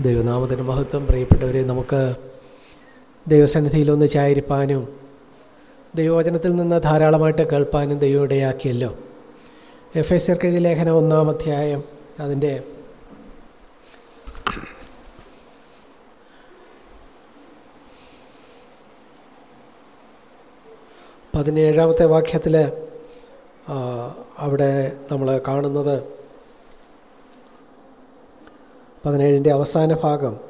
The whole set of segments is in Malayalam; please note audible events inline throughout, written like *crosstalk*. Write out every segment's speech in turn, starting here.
ദൈവനാമത്തിന് മഹത്വം. പ്രിയപ്പെട്ടവരെ നമുക്ക് ദൈവസന്നിധിയിൽ ഒന്ന് ചായിരിപ്പാനും ദൈവവചനത്തിൽ നിന്ന് ധാരാളമായിട്ട് കേൾപ്പാനും ദൈവം ഇടയാക്കിയല്ലോ എഫ് എസ് എർക്കെഴുതിയ ലേഖനം ഒന്നാം അധ്യായം അതിന്റെ പതിനേഴാമത്തെ വാക്യത്തിൽ അവിടെ നമ്മൾ കാണുന്നത് പതിനേഴിന്റെ അവസാന ഭാഗം.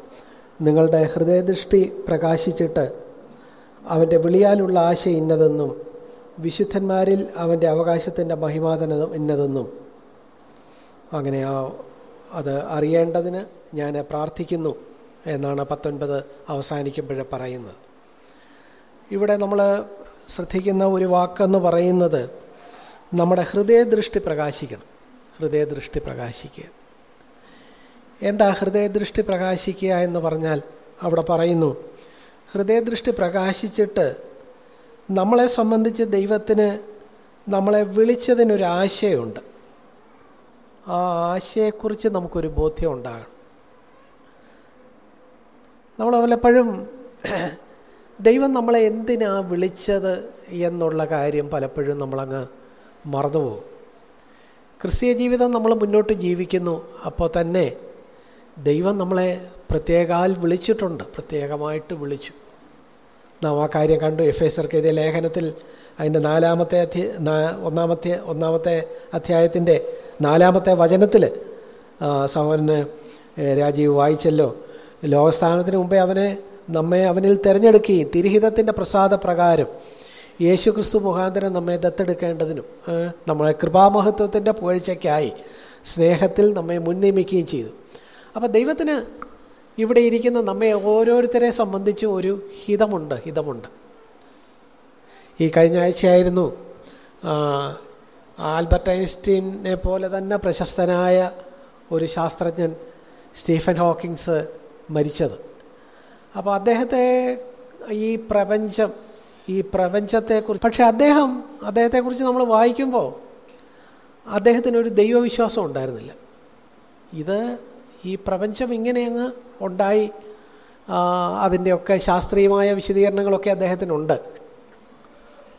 നിങ്ങളുടെ ഹൃദയദൃഷ്ടി പ്രകാശിച്ചിട്ട് അവന്റെ വിളിയാലുള്ള ആശ ഇന്നതെന്നും വിശുദ്ധന്മാരിൽ അവന്റെ അവകാശത്തിന്റെ മഹിമാതന ഇന്നതെന്നും. അങ്ങനെ ആ അത് അറിയേണ്ടതിന് ഞാൻ പ്രാർത്ഥിക്കുന്നു എന്നാണ് പത്തൊൻപത് അവസാനിക്കുമ്പോൾ പറയുന്നത്. ഇവിടെ നമ്മൾ ശ്രദ്ധിക്കുന്ന ഒരു വാക്കെന്ന് പറയുന്നത് നമ്മുടെ ഹൃദയദൃഷ്ടി പ്രകാശിക്കണം. ഹൃദയദൃഷ്ടി പ്രകാശിക്കുക. എന്താ ഹൃദയദൃഷ്ടി പ്രകാശിക്കുക എന്ന് പറഞ്ഞാൽ അവിടെ പറയുന്നു ഹൃദയദൃഷ്ടി പ്രകാശിച്ചിട്ട് നമ്മളെ സംബന്ധിച്ച് ദൈവത്തിന് നമ്മളെ വിളിച്ചതിനൊരു ആശയമുണ്ട്. ആ ആശയെക്കുറിച്ച് നമുക്കൊരു ബോധ്യം ഉണ്ടാകണം നമ്മൾ പലപ്പോഴും ദൈവം നമ്മളെ എന്തിനാ വിളിച്ചത് എന്നുള്ള കാര്യം പലപ്പോഴും നമ്മളങ്ങ് മറന്നുപോകും. ക്രിസ്തീയ ജീവിതം നമ്മൾ മുന്നോട്ട് ജീവിക്കുന്നു അപ്പോൾ തന്നെ ദൈവം നമ്മളെ പ്രത്യേകാൽ വിളിച്ചിട്ടുണ്ട്. പ്രത്യേകമായിട്ട് വിളിച്ചു. നാം ആ കാര്യം കണ്ടു. എഫ് എസർക്ക് എഴുതിയ ലേഖനത്തിൽ അതിന്റെ നാലാമത്തെ അധ്യ ഒന്നാമത്തെ ഒന്നാമത്തെ അധ്യായത്തിന്റെ നാലാമത്തെ വചനത്തിൽ സഹോദരന് രാജീവ് വായിച്ചല്ലോ. ലോകസ്ഥാനത്തിന് മുമ്പേ അവനെ നമ്മെ അവനിൽ തിരഞ്ഞെടുക്കുകയും തിരുഹിതത്തിന്റെ പ്രസാദ പ്രകാരം യേശു ക്രിസ്തു മുഖാന്തരം നമ്മെ ദത്തെടുക്കേണ്ടതിനും നമ്മളെ കൃപാമഹത്വത്തിന്റെ പുകഴ്ചയ്ക്കായി സ്നേഹത്തിൽ നമ്മെ മുൻനിയമിക്കുകയും ചെയ്തു. അപ്പോൾ ദൈവത്തിന് ഇവിടെ ഇരിക്കുന്ന നമ്മെ ഓരോരുത്തരെ സംബന്ധിച്ച് ഒരു ഹിതമുണ്ട് ഹിതമുണ്ട്. ഈ കഴിഞ്ഞ ആഴ്ചയായിരുന്നു ആൽബർട്ട് ഐൻസ്റ്റീനെ പോലെ തന്നെ പ്രശസ്തനായ ഒരു ശാസ്ത്രജ്ഞൻ സ്റ്റീഫൻ ഹോക്കിങ്സ് മരിച്ചത്. അപ്പോൾ അദ്ദേഹത്തെ ഈ പ്രപഞ്ചം ഈ പ്രപഞ്ചത്തെക്കുറിച്ച് പക്ഷേ അദ്ദേഹം അദ്ദേഹത്തെക്കുറിച്ച് നമ്മൾ വായിക്കുമ്പോൾ അദ്ദേഹത്തിനൊരു ദൈവവിശ്വാസം ഉണ്ടായിരുന്നില്ല. ഇത് ഈ പ്രപഞ്ചം ഇങ്ങനെ അങ്ങ് ഉണ്ടായി. അതിന്റെയൊക്കെ ശാസ്ത്രീയമായ വിശദീകരണങ്ങളൊക്കെ അദ്ദേഹത്തിനുണ്ട്.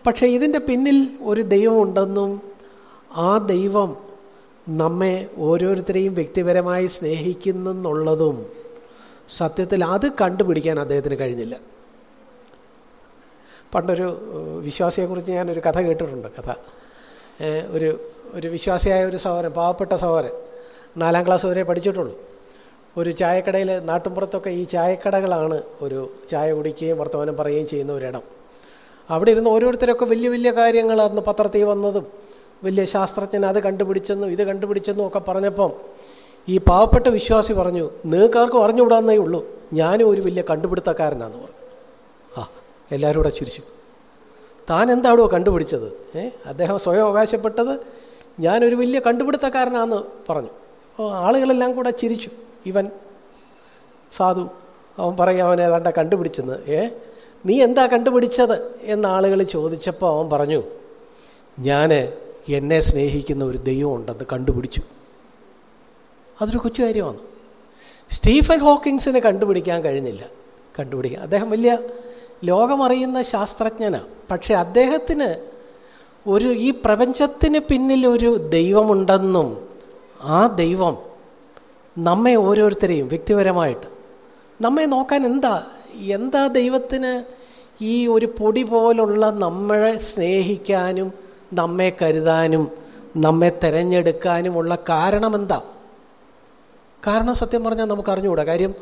പക്ഷേ ഇതിന്റെ പിന്നിൽ ഒരു ദൈവമുണ്ടെന്നും ആ ദൈവം നമ്മെ ഓരോരുത്തരെയും വ്യക്തിപരമായി സ്നേഹിക്കുന്നെന്നുള്ളതും സത്യത്തിൽ അത് കണ്ടുപിടിക്കാൻ അദ്ദേഹത്തിന് കഴിഞ്ഞില്ല. പണ്ടൊരു വിശ്വാസിയെക്കുറിച്ച് ഞാനൊരു കഥ കേട്ടിട്ടുണ്ട് കഥ. ഒരു ഒരു വിശ്വാസിയായ ഒരു സഹോദരൻ പാവപ്പെട്ട സഹോദരൻ നാലാം ക്ലാസ് വരെ പഠിച്ചിട്ടുള്ളൂ. ഒരു ചായക്കടയിൽ നാട്ടുമ്പുറത്തൊക്കെ ഈ ചായക്കടകളാണ് ഒരു ചായ കുടിക്കുകയും വർത്തമാനം പറയുകയും ചെയ്യുന്ന ഒരിടം. അവിടെ ഇരുന്ന് ഓരോരുത്തരൊക്കെ വലിയ വലിയ കാര്യങ്ങൾ അന്ന് പത്രത്തിൽ വന്നതും വലിയ ശാസ്ത്രജ്ഞൻ അത് കണ്ടുപിടിച്ചെന്നും ഇത് കണ്ടുപിടിച്ചെന്നും ഒക്കെ പറഞ്ഞപ്പം ഈ പാവപ്പെട്ട വിശ്വാസി പറഞ്ഞു നിങ്ങൾക്കാർക്കും അറിഞ്ഞുകൂടാന്നേ ഉള്ളൂ. ഞാനും ഒരു വലിയ കണ്ടുപിടുത്തക്കാരനാന്ന് പറഞ്ഞു. ആ എല്ലാവരും കൂടെ ചിരിച്ചു. താൻ എന്താണോ കണ്ടുപിടിച്ചത്? ഏ അദ്ദേഹം സ്വയം അവകാശപ്പെട്ടത് ഞാനൊരു വലിയ കണ്ടുപിടുത്തക്കാരനാന്ന് പറഞ്ഞു. അപ്പോൾ ആളുകളെല്ലാം കൂടെ ചിരിച്ചു. ഇവൻ സാധു അവൻ പറയും അവൻ ഏതാണ്ട കണ്ടുപിടിച്ചെന്ന്? ഏ നീ എന്താ കണ്ടുപിടിച്ചത്? എന്ന് ആളുകൾ ചോദിച്ചപ്പോൾ അവൻ പറഞ്ഞു ഞാൻ എന്നെ സ്നേഹിക്കുന്ന ഒരു ദൈവം ഉണ്ടെന്ന് കണ്ടുപിടിച്ചു. അതൊരു കൊച്ചു കാര്യമാണ്. സ്റ്റീഫൻ ഹോക്കിങ്സിന് കണ്ടുപിടിക്കാൻ കഴിഞ്ഞില്ല. കണ്ടുപിടിക്കാൻ അദ്ദേഹം വലിയ ലോകമറിയുന്ന ശാസ്ത്രജ്ഞനാണ് പക്ഷേ അദ്ദേഹത്തിന് ഒരു ഈ പ്രപഞ്ചത്തിന് പിന്നിൽ ഒരു ദൈവമുണ്ടെന്നും ആ ദൈവം നമ്മെ ഓരോരുത്തരെയും വ്യക്തിപരമായിട്ട്. നമ്മെ നോക്കാൻ എന്താ എന്താ ദൈവത്തിന് ഈ ഒരു പൊടി പോലുള്ള നമ്മളെ സ്നേഹിക്കാനും നമ്മെ കരുതാനും നമ്മെ തിരഞ്ഞെടുക്കാനുമുള്ള കാരണം എന്താ കാരണം സത്യം പറഞ്ഞാൽ നമുക്ക് അറിഞ്ഞുകൂടാ കാര്യം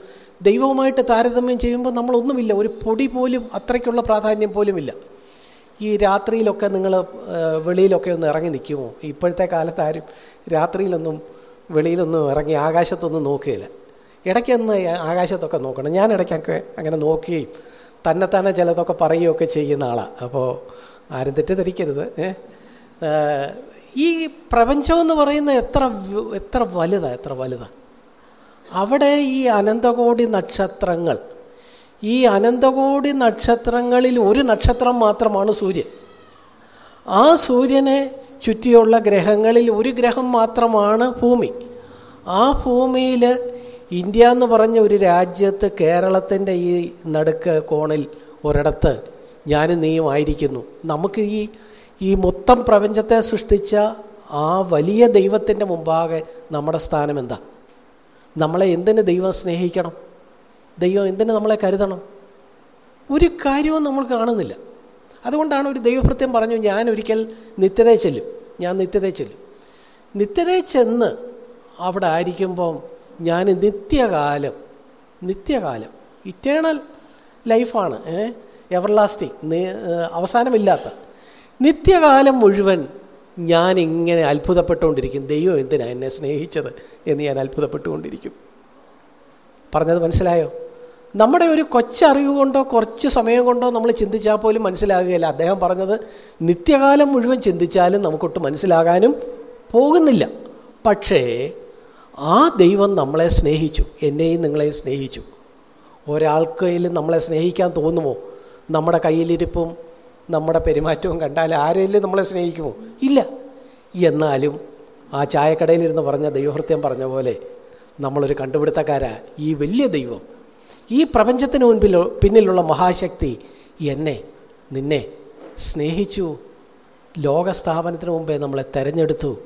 ദൈവവുമായിട്ട് താരതമ്യം ചെയ്യുമ്പോൾ നമ്മളൊന്നുമില്ല. ഒരു പൊടി പോലും അത്രയ്ക്കുള്ള പ്രാധാന്യം പോലുമില്ല. ഈ രാത്രിയിലൊക്കെ നിങ്ങൾ വെളിയിലൊക്കെ ഒന്ന് ഇറങ്ങി നിൽക്കുമോ? ഇപ്പോഴത്തെ കാലത്ത് ആരും രാത്രിയിലൊന്നും വെളിയിലൊന്നും ഇറങ്ങി ആകാശത്തൊന്നും നോക്കുകയില്ല. ഇടയ്ക്കൊന്ന് ആകാശത്തൊക്കെ നോക്കണം. ഞാൻ ഇടയ്ക്കൊക്കെ അങ്ങനെ നോക്കുകയും തന്നെത്താനെ ചിലതൊക്കെ പറയുകയൊക്കെ ചെയ്യുന്ന ആളാണ് അപ്പോൾ ആരും തെറ്റിദ്ധരിക്കരുത്. ഈ പ്രപഞ്ചമെന്ന് പറയുന്നത് എത്ര എത്ര വലുതാണ് എത്ര വലുതാണ് അവിടെ ഈ അനന്തകോടി നക്ഷത്രങ്ങൾ ഈ അനന്തകോടി നക്ഷത്രങ്ങളിൽ ഒരു നക്ഷത്രം മാത്രമാണ് സൂര്യൻ. ആ സൂര്യനെ ചുറ്റിയുള്ള ഗ്രഹങ്ങളിൽ ഒരു ഗ്രഹം മാത്രമാണ് ഭൂമി. ആ ഭൂമിയിൽ ഇന്ത്യ എന്ന് പറഞ്ഞ ഒരു രാജ്യത്ത് കേരളത്തിന്റെ ഈ നടുക്ക് കോണിൽ ഒരിടത്ത് ഞാനും നീയും ആയിരിക്കുന്നു. നമുക്ക് ഈ ഈ മൊത്തം പ്രപഞ്ചത്തെ സൃഷ്ടിച്ച ആ വലിയ ദൈവത്തിന്റെ മുമ്പാകെ നമ്മുടെ സ്ഥാനം എന്താ? നമ്മളെ എന്തിന് ദൈവം സ്നേഹിക്കണം? ദൈവം എന്തിന് നമ്മളെ കരുതണം? ഒരു കാര്യവും നമ്മൾ കാണുന്നില്ല. അതുകൊണ്ടാണ് ഒരു ദൈവഭൃത്യം പറഞ്ഞു ഞാൻ ഒരിക്കൽ നിത്യതയെ ചെല്ലും. ഞാൻ നിത്യതയെ ചെല്ലും. നിത്യതയെ ചെന്ന് അവിടെ ആയിരിക്കുമ്പം ഞാൻ നിത്യകാലം നിത്യകാലം ഇറ്റേണൽ ലൈഫാണ് എവർ ലാസ്റ്റിംഗ് അവസാനമില്ലാത്ത. നിത്യകാലം മുഴുവൻ ഞാൻ ഇങ്ങനെ അത്ഭുതപ്പെട്ടുകൊണ്ടിരിക്കും. ദൈവം എന്തിനാണ് എന്നെ സ്നേഹിച്ചത്? എന്ന് ഞാൻ അത്ഭുതപ്പെട്ടുകൊണ്ടിരിക്കും. പറഞ്ഞത് മനസ്സിലായോ? നമ്മുടെ ഒരു കൊച്ചറിവ് കൊണ്ടോ കുറച്ച് സമയം കൊണ്ടോ നമ്മൾ ചിന്തിച്ചാൽ പോലും മനസ്സിലാകുകയില്ല. അദ്ദേഹം പറഞ്ഞത് നിത്യകാലം മുഴുവൻ ചിന്തിച്ചാലും നമുക്കൊട്ട് മനസ്സിലാകാനും പോകുന്നില്ല. പക്ഷേ ആ ദൈവം നമ്മളെ സ്നേഹിച്ചു എന്നെയും നിങ്ങളെയും സ്നേഹിച്ചു. ഒരാൾക്കയിലും നമ്മളെ സ്നേഹിക്കാൻ തോന്നുമോ? നമ്മുടെ കയ്യിലിരിപ്പും നമ്മുടെ പെരുമാറ്റവും കണ്ടാൽ ആരെങ്കിലും നമ്മളെ സ്നേഹിക്കുമോ? ഇല്ല. എന്നാലും ആ ചായക്കടയിലിരുന്ന് പറഞ്ഞ ദൈവഹൃത്യം പറഞ്ഞ പോലെ നമ്മളൊരു കണ്ടുപിടുത്തക്കാരാ. ഈ വലിയ ദൈവം ഈ പ്രപഞ്ചത്തിന് മുൻപിൽ പിന്നിലുള്ള മഹാശക്തി എന്നെ നിന്നെ സ്നേഹിച്ചു. ലോകസ്ഥാപനത്തിന് മുമ്പേ നമ്മളെ തെരഞ്ഞെടുത്തു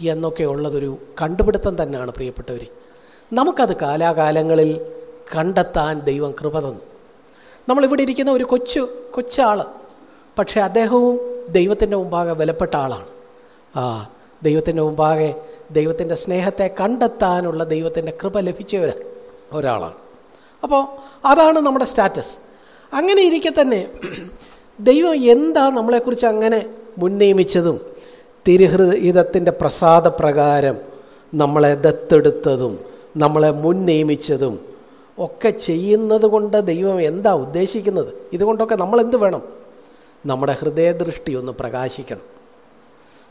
എന്നൊക്കെ ഉള്ളതൊരു കണ്ടുപിടുത്തം തന്നെയാണ് പ്രിയപ്പെട്ടവർ നമുക്കത് കാലാകാലങ്ങളിൽ കണ്ടെത്താൻ ദൈവം കൃപ തന്നു. നമ്മളിവിടെ ഇരിക്കുന്ന ഒരു കൊച്ചു കൊച്ചാൾ പക്ഷേ അദ്ദേഹവും ദൈവത്തിന്റെ മുമ്പാകെ വിലപ്പെട്ട ആളാണ്. ആ ദൈവത്തിന്റെ മുമ്പാകെ ദൈവത്തിന്റെ സ്നേഹത്തെ കണ്ടെത്താനുള്ള ദൈവത്തിന്റെ കൃപ ലഭിച്ച ഒരാളാണ്. അപ്പോൾ അതാണ് നമ്മുടെ സ്റ്റാറ്റസ്. അങ്ങനെ ഇരിക്കെ തന്നെ *clears throat* ദൈവം എന്താ നമ്മളെക്കുറിച്ച് അങ്ങനെ മുൻനിയമിച്ചതും തിരുഹൃതത്തിന്റെ പ്രസാദപ്രകാരം നമ്മളെ ദത്തെടുത്തതും നമ്മളെ മുൻ നിയമിച്ചതും ഒക്കെ ചെയ്യുന്നത് കൊണ്ട് ദൈവം എന്താ ഉദ്ദേശിക്കുന്നത്? ഇതുകൊണ്ടൊക്കെ നമ്മൾ എന്ത് വേണം? നമ്മുടെ ഹൃദയദൃഷ്ടി ഒന്ന് പ്രകാശിക്കണം.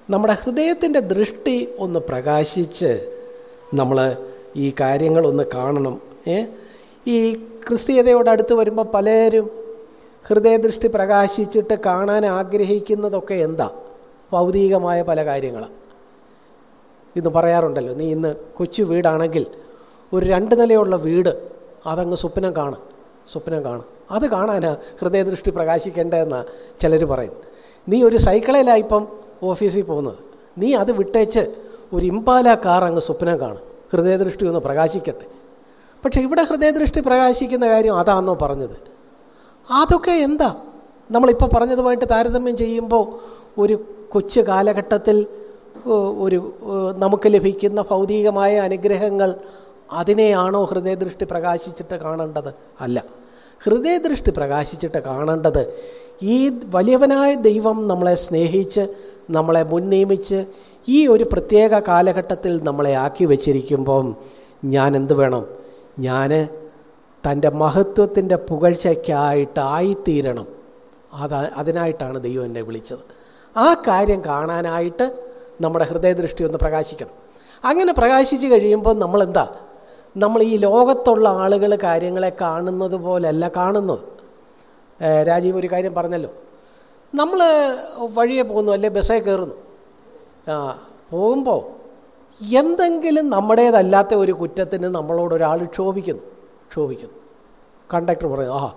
നമ്മുടെ ഹൃദയത്തിന്റെ ദൃഷ്ടി ഒന്ന് പ്രകാശിച്ച് നമ്മൾ ഈ കാര്യങ്ങളൊന്ന് കാണണം. ഏ? ഈ ക്രിസ്തീയതയോട് അടുത്ത് വരുമ്പോൾ പലരും ഹൃദയദൃഷ്ടി പ്രകാശിച്ചിട്ട് കാണാൻ ആഗ്രഹിക്കുന്നതൊക്കെ എന്താ? ഭൗതികമായ പല കാര്യങ്ങളാണ് ഇന്ന് പറയാറുണ്ടല്ലോ നീ ഇന്ന് കൊച്ചു വീടാണെങ്കിൽ ഒരു രണ്ട് നിലയുള്ള വീട് അതങ്ങ് സ്വപ്നം കാണും സ്വപ്നം കാണും. അത് കാണാനാ ഹൃദയദൃഷ്ടി പ്രകാശിക്കേണ്ടതെന്നാണ് ചിലർ പറയുന്നത്. നീ ഒരു സൈക്കിളിലാണ് ഇപ്പം ഓഫീസിൽ പോകുന്നത്. നീ അത് വിട്ടേച്ച് ഒരു ഇമ്പാല കാർ അങ്ങ് സ്വപ്നം കാണും. ഹൃദയദൃഷ്ടി ഒന്ന് പ്രകാശിക്കട്ടെ. പക്ഷേ ഇവിടെ ഹൃദയദൃഷ്ടി പ്രകാശിക്കുന്ന കാര്യം അതാണെന്നോ പറഞ്ഞത്. അതൊക്കെ എന്താ? നമ്മളിപ്പോൾ പറഞ്ഞതുമായിട്ട് താരതമ്യം ചെയ്യുമ്പോൾ ഒരു കൊച്ചു കാലഘട്ടത്തിൽ ഒരു നമുക്ക് ലഭിക്കുന്ന ഭൗതികമായ അനുഗ്രഹങ്ങൾ അതിനെയാണോ ഹൃദയദൃഷ്ടി പ്രകാശിച്ചിട്ട് കാണേണ്ടത്? അല്ല. ഹൃദയദൃഷ്ടി പ്രകാശിച്ചിട്ട് കാണേണ്ടത് ഈ വലിയവനായ ദൈവം നമ്മളെ സ്നേഹിച്ച് നമ്മളെ മുൻ നിയമിച്ച് ഈ ഒരു പ്രത്യേക കാലഘട്ടത്തിൽ നമ്മളെ ആക്കി വച്ചിരിക്കുമ്പം ഞാൻ എന്ത് വേണം? ഞാൻ തന്റെ മഹത്വത്തിന്റെ പുകഴ്ചയ്ക്കായിട്ടായിത്തീരണം. അത് അതിനായിട്ടാണ് ദൈവം എന്നെ വിളിച്ചത്. ആ കാര്യം കാണാനായിട്ട് നമ്മുടെ ഹൃദയദൃഷ്ടി ഒന്ന് പ്രകാശിക്കണം. അങ്ങനെ പ്രകാശിച്ച് കഴിയുമ്പോൾ നമ്മളെന്താ? നമ്മൾ ഈ ലോകത്തുള്ള ആളുകൾ കാര്യങ്ങളെ കാണുന്നത് പോലെയല്ല കാണുന്നത്. രാജീവ് ഒരു കാര്യം പറഞ്ഞല്ലോ. നമ്മൾ വഴിയെ പോകുന്നു അല്ലെ ബസ്സേ കയറുന്നു. പോകുമ്പോൾ എന്തെങ്കിലും നമ്മുടേതല്ലാത്ത ഒരു കുറ്റത്തിന് നമ്മളോട് ഒരാൾ ക്ഷോഭിക്കുന്നു. ക്ഷോഭിക്കുന്നു. കണ്ടക്ടർ പറയും ആ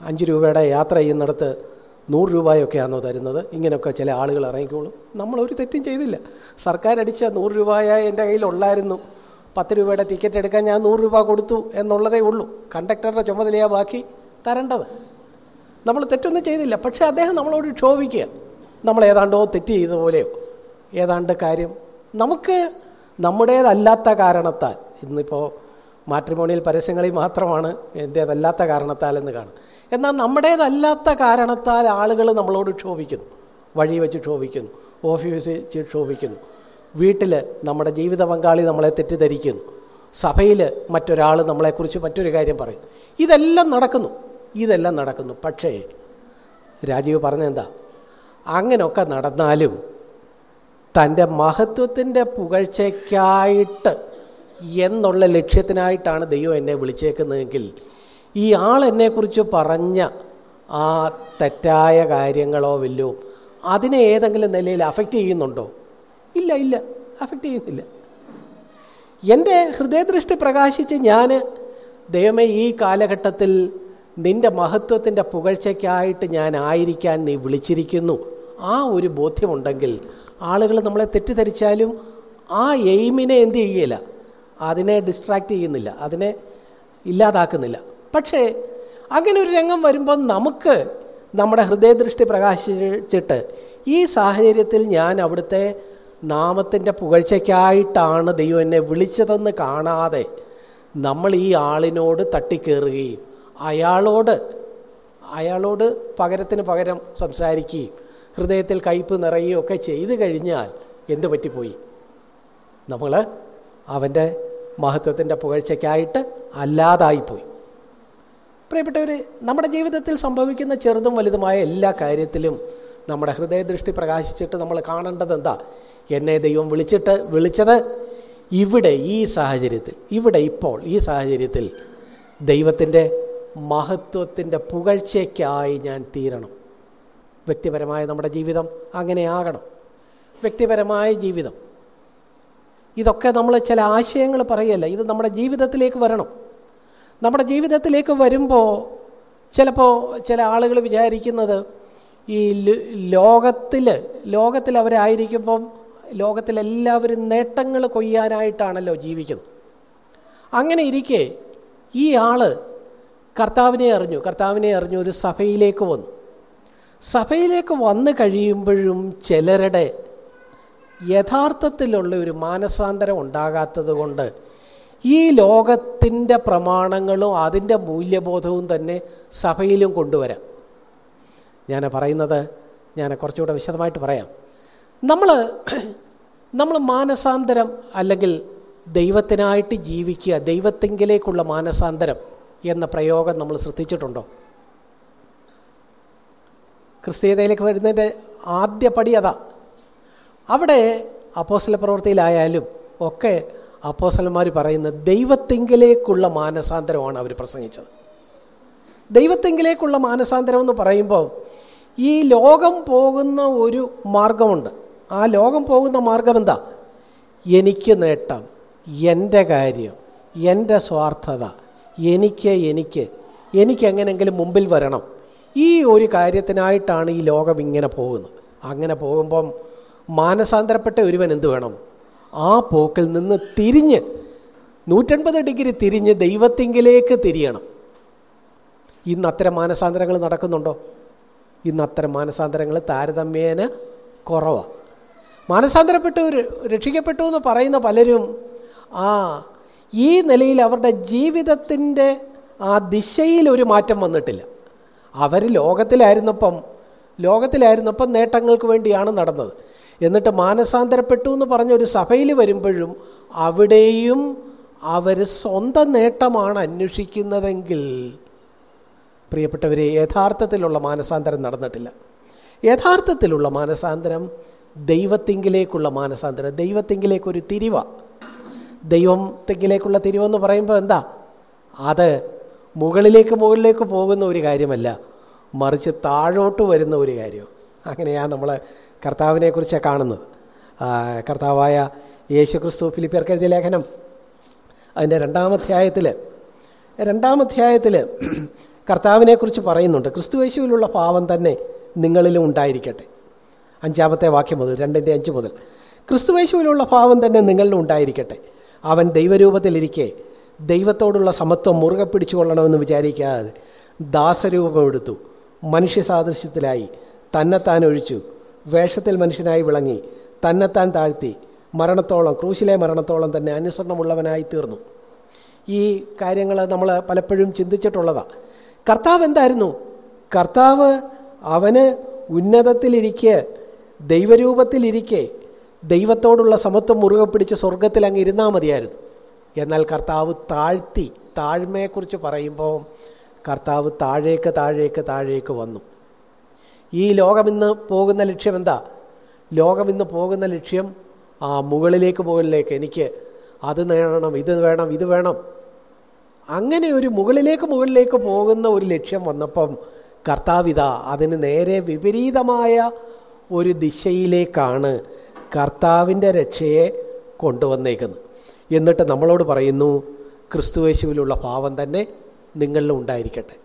അഞ്ച് രൂപയുടെ യാത്ര ചെയ്യുന്നിടത്ത് നൂറ് രൂപയൊക്കെയാണോ തരുന്നത്? ഇങ്ങനെയൊക്കെ ചില ആളുകൾ ഇറങ്ങിക്കോളും. നമ്മളൊരു തെറ്റും ചെയ്തില്ല. സർക്കാർ അടിച്ച നൂറ് രൂപയ എന്റെ കയ്യിലുള്ളായിരുന്നു പത്ത് രൂപയുടെ ടിക്കറ്റ് എടുക്കാൻ ഞാൻ നൂറ് രൂപ കൊടുത്തു എന്നുള്ളതേ ഉള്ളൂ. കണ്ടക്ടറുടെ ചുമതലയാണ് ബാക്കി തരേണ്ടത്. നമ്മൾ തെറ്റൊന്നും ചെയ്തില്ല. പക്ഷേ അദ്ദേഹം നമ്മളോട് ക്ഷോഭിക്കുക നമ്മൾ ഏതാണ്ടോ തെറ്റ് ചെയ്ത പോലെയോ. ഏതാണ്ട് കാര്യം നമുക്ക് നമ്മുടേതല്ലാത്ത കാരണത്താൽ ഇന്നിപ്പോൾ മാട്രിമോണിയിൽ പരസ്യങ്ങളിൽ മാത്രമാണ് എന്റേതല്ലാത്ത കാരണത്താൽ എന്ന് കാണും എന്നാൽ നമ്മുടേതല്ലാത്ത കാരണത്താൽ ആളുകൾ നമ്മളോട് ക്ഷോഭിക്കുന്നു. വഴി വെച്ച് ക്ഷോഭിക്കുന്നു. ഓഫീസിൽ വെച്ച് ക്ഷോഭിക്കുന്നു. വീട്ടിൽ നമ്മുടെ ജീവിത പങ്കാളി നമ്മളെ തെറ്റിദ്ധരിക്കുന്നു. സഭയിൽ മറ്റൊരാൾ നമ്മളെക്കുറിച്ച് മറ്റൊരു കാര്യം പറയും. ഇതെല്ലാം നടക്കുന്നു. ഇതെല്ലാം നടക്കുന്നു. പക്ഷേ രാജീവ് പറഞ്ഞെന്താ അങ്ങനെയൊക്കെ നടന്നാലും തന്റെ മഹത്വത്തിന്റെ പുകഴ്ചയ്ക്കായിട്ട് എന്നുള്ള ലക്ഷ്യത്തിനായിട്ടാണ് ദൈവം എന്നെ വിളിച്ചേക്കുന്നതെങ്കിൽ ഈ ആൾ എന്നെക്കുറിച്ച് പറഞ്ഞ ആ തെറ്റായ കാര്യങ്ങളോ വല്ലോ അതിനെ ഏതെങ്കിലും നിലയിൽ അഫക്റ്റ് ചെയ്യുന്നുണ്ടോ? ഇല്ല ഇല്ല. അഫക്റ്റ് ചെയ്യുന്നില്ല. എന്റെ ഹൃദയദൃഷ്ടി പ്രകാശിച്ച് ഞാൻ ദൈവമേ ഈ കാലഘട്ടത്തിൽ നിന്റെ മഹത്വത്തിന്റെ പുകഴ്ചയ്ക്കായിട്ട് ഞാൻ ആയിരിക്കാൻ നീ വിളിച്ചിരിക്കുന്നു. ആ ഒരു ബോധ്യമുണ്ടെങ്കിൽ ആളുകൾ നമ്മളെ തെറ്റിദ്ധരിച്ചാലും ആ എയിമിനെ എന്ത് ചെയ്യില്ല അതിനെ ഡിസ്ട്രാക്റ്റ് ചെയ്യുന്നില്ല. അതിനെ ഇല്ലാതാക്കുന്നില്ല. പക്ഷേ അങ്ങനെ ഒരു രംഗം വരുമ്പോൾ നമുക്ക് നമ്മുടെ ഹൃദയദൃഷ്ടി പ്രകാശിച്ചിട്ട് ഈ സാഹചര്യത്തിൽ ഞാൻ അവിടുത്തെ നാമത്തിന്റെ പുകഴ്ചയ്ക്കായിട്ടാണ് ദൈവം എന്നെ വിളിച്ചതെന്ന് കാണാതെ നമ്മൾ ഈ ആളിനോട് തട്ടിക്കേറുകയും അയാളോട് അയാളോട് പകരത്തിന് പകരം സംസാരിക്കുകയും ഹൃദയത്തിൽ കയ്പ് നിറയുകയൊക്കെ ചെയ്തു കഴിഞ്ഞാൽ എന്ത് പറ്റിപ്പോയി? നമ്മൾ അവന്റെ മഹത്വത്തിന്റെ പുകഴ്ചയ്ക്കായിട്ട് അല്ലാതായിപ്പോയി. പ്രിയപ്പെട്ടവർ നമ്മുടെ ജീവിതത്തിൽ സംഭവിക്കുന്ന ചെറുതും വലുതുമായ എല്ലാ കാര്യത്തിലും നമ്മുടെ ഹൃദയദൃഷ്ടി പ്രകാശിച്ചിട്ട് നമ്മൾ കാണേണ്ടത് എന്താ? എന്നെ ദൈവം വിളിച്ചിട്ട് വിളിച്ചത് ഇവിടെ ഈ സാഹചര്യത്തിൽ ഇവിടെ ഇപ്പോൾ ഈ സാഹചര്യത്തിൽ ദൈവത്തിന്റെ മഹത്വത്തിന്റെ പുകഴ്ചയ്ക്കായി ഞാൻ തീരണം. വ്യക്തിപരമായ നമ്മുടെ ജീവിതം അങ്ങനെ ആകണം വ്യക്തിപരമായ ജീവിതം. ഇതൊക്കെ നമ്മൾ ചില ആശയങ്ങൾ പറയല്ല ഇത് നമ്മുടെ ജീവിതത്തിലേക്ക് വരണം. നമ്മുടെ ജീവിതത്തിലേക്ക് വരുമ്പോൾ ചിലപ്പോൾ ചില ആളുകൾ വിചാരിക്കുന്നത് ഈ ലോകത്തിൽ ലോകത്തിൽ അവരായിരിക്കുമ്പം ലോകത്തിലെല്ലാവരും നേട്ടങ്ങൾ കൊയ്യാനായിട്ടാണല്ലോ ജീവിക്കുന്നത്. അങ്ങനെ ഇരിക്കെ ഈ ആൾ കർത്താവിനെ അറിഞ്ഞു. കർത്താവിനെ അറിഞ്ഞു ഒരു സഭയിലേക്ക് വന്നു. സഭയിലേക്ക് വന്നു കഴിയുമ്പോഴും ചിലരുടെ യഥാർത്ഥത്തിലുള്ള ഒരു മാനസാന്തരം ഉണ്ടാകാത്തത് കൊണ്ട് ഈ ലോകത്തിന്റെ പ്രമാണങ്ങളും അതിന്റെ മൂല്യബോധവും തന്നെ സഭയിലും കൊണ്ടുവരാം. ഞാൻ പറയുന്നത് ഞാൻ കുറച്ചുകൂടെ വിശദമായിട്ട് പറയാം. നമ്മൾ നമ്മൾ മാനസാന്തരം അല്ലെങ്കിൽ ദൈവത്തിനായിട്ട് ജീവിക്കുക ദൈവത്തെങ്കിലേക്കുള്ള മാനസാന്തരം എന്ന പ്രയോഗം നമ്മൾ ശ്രദ്ധിച്ചിട്ടുണ്ടോ? ക്രിസ്തീയതയിലേക്ക് വരുന്നതിന്റെ ആദ്യ പടി അതാ. അവിടെ അപ്പോസല പ്രവൃത്തിയിലായാലും ഒക്കെ അപ്പോസലന്മാർ പറയുന്ന ദൈവത്തെങ്കിലേക്കുള്ള മാനസാന്തരമാണ് അവർ പ്രസംഗിച്ചത്. ദൈവത്തെങ്കിലേക്കുള്ള മാനസാന്തരം എന്ന് പറയുമ്പോൾ ഈ ലോകം പോകുന്ന ഒരു മാർഗമുണ്ട്. ആ ലോകം പോകുന്ന മാർഗം എന്താ? എനിക്ക് നേട്ടം എന്റെ കാര്യം എന്റെ സ്വാർത്ഥത എനിക്ക് എനിക്ക് എനിക്കെങ്ങനെങ്കിലും മുമ്പിൽ വരണം. ഈ ഒരു കാര്യത്തിനായിട്ടാണ് ഈ ലോകം ഇങ്ങനെ പോകുന്നത്. അങ്ങനെ പോകുമ്പം മാനസാന്തരപ്പെട്ട ഒരുവൻ എന്ത് വേണം? ആ പോക്കിൽ നിന്ന് തിരിഞ്ഞ് നൂറ്റൻപത് ഡിഗ്രി തിരിഞ്ഞ് ദൈവത്തിങ്കിലേക്ക് തിരിയണം. ഇന്ന് അത്തരം മാനസാന്തരങ്ങൾ നടക്കുന്നുണ്ടോ? ഇന്ന് അത്തരം മാനസാന്തരങ്ങൾ താരതമ്യേന കുറവാണ് മാനസാന്തരപ്പെട്ടു രക്ഷിക്കപ്പെട്ടു എന്ന് പറയുന്ന പലരും ആ ഈ നിലയിൽ അവരുടെ ജീവിതത്തിന്റെ ആ ദിശയിൽ ഒരു മാറ്റം വന്നിട്ടില്ല. അവർ ലോകത്തിലായിരുന്നപ്പം ലോകത്തിലായിരുന്നപ്പം നേട്ടങ്ങൾക്ക് വേണ്ടിയാണ് നടന്നത്. എന്നിട്ട് മാനസാന്തരപ്പെട്ടു എന്ന് പറഞ്ഞ ഒരു സഭയിൽ വരുമ്പോഴും അവിടെയും അവർ സ്വന്തം നേട്ടമാണ് അന്വേഷിക്കുന്നതെങ്കിൽ പ്രിയപ്പെട്ടവരെ യഥാർത്ഥത്തിലുള്ള മാനസാന്തരം നടന്നിട്ടില്ല. യഥാർത്ഥത്തിലുള്ള മാനസാന്തരം ദൈവത്തിങ്കിലേക്കുള്ള മാനസാന്തരം ദൈവത്തിങ്കിലേക്കൊരു തിരിവ. ദൈവത്തിങ്കിലേക്കുള്ള തിരിവെന്ന് പറയുമ്പോൾ എന്താ? അത് മുകളിലേക്ക് മുകളിലേക്ക് പോകുന്ന ഒരു കാര്യമല്ല മറിച്ച് താഴോട്ട് വരുന്ന ഒരു കാര്യം. അങ്ങനെയാണ് നമ്മൾ കർത്താവിനെക്കുറിച്ച് കാണുന്നത്. കർത്താവായ യേശുക്രിസ്തു ഫിലിപ്പിയർക്ക് എഴുതിയ ലേഖനം. അതിന്റെ രണ്ടാമധ്യായത്തിൽ രണ്ടാമധ്യായത്തിൽ കർത്താവിനെക്കുറിച്ച് പറയുന്നുണ്ട്. ക്രിസ്തു യേശുവിലുള്ള ഭാവം തന്നെ നിങ്ങളിലും ഉണ്ടായിരിക്കട്ടെ. അഞ്ചാമത്തെ വാക്യം മുതൽ രണ്ടിന്റെ അഞ്ച് മുതൽ. ക്രിസ്തു യേശുവിലുള്ള ഭാവം തന്നെ നിങ്ങളിലും ഉണ്ടായിരിക്കട്ടെ. അവൻ ദൈവരൂപത്തിലിരിക്കെ ദൈവത്തോടുള്ള സമത്വം മുറുകെ പിടിച്ചുകൊള്ളണമെന്ന് വിചാരിക്കാതെ ദാസരൂപമെടുത്തു മനുഷ്യ സാദൃശ്യത്തിലായി. തന്നെത്താൻ ഒഴിച്ചു. വേഷത്തിൽ മനുഷ്യനായി വിളങ്ങി. തന്നെത്താൻ താഴ്ത്തി. മരണത്തോളം ക്രൂശിലെ മരണത്തോളം തന്നെ അനുസരണമുള്ളവനായി തീർന്നു. ഈ കാര്യങ്ങൾ നമ്മൾ പലപ്പോഴും ചിന്തിച്ചിട്ടുള്ളതാണ് കർത്താവ് എന്തായിരുന്നു? കർത്താവ് അവന് ഉന്നതത്തിലിരിക്കെ ദൈവരൂപത്തിലിരിക്കെ ദൈവത്തോടുള്ള സമത്വം മുറുകെ പിടിച്ച് സ്വർഗത്തിൽ അങ്ങ് ഇരുന്നാൽ മതിയായിരുന്നു. എന്നാൽ കർത്താവ് താഴ്ത്തി താഴ്മയെക്കുറിച്ച് പറയുമ്പോൾ കർത്താവ് താഴേക്ക് താഴേക്ക് താഴേക്ക് വന്നു. ഈ ലോകമിന്ന് പോകുന്ന ലക്ഷ്യം എന്താ? ലോകമിന്ന് പോകുന്ന ലക്ഷ്യം ആ മുകളിലേക്ക് മുകളിലേക്ക് എനിക്ക് അത് നേടണം ഇത് വേണം ഇത് വേണം. അങ്ങനെ ഒരു മുകളിലേക്ക് മുകളിലേക്ക് പോകുന്ന ഒരു ലക്ഷ്യം വന്നപ്പം കർത്താവിത അതിന് നേരെ വിപരീതമായ ഒരു ദിശയിലേക്കാണ് കർത്താവിന്റെ രക്ഷയെ കൊണ്ടുവന്നേക്കുന്നത്. എന്നിട്ട് നമ്മളോട് പറയുന്നു ക്രിസ്തുവേശുവിലുള്ള ഭാവം തന്നെ നിങ്ങളിലും ഉണ്ടായിരിക്കട്ടെ.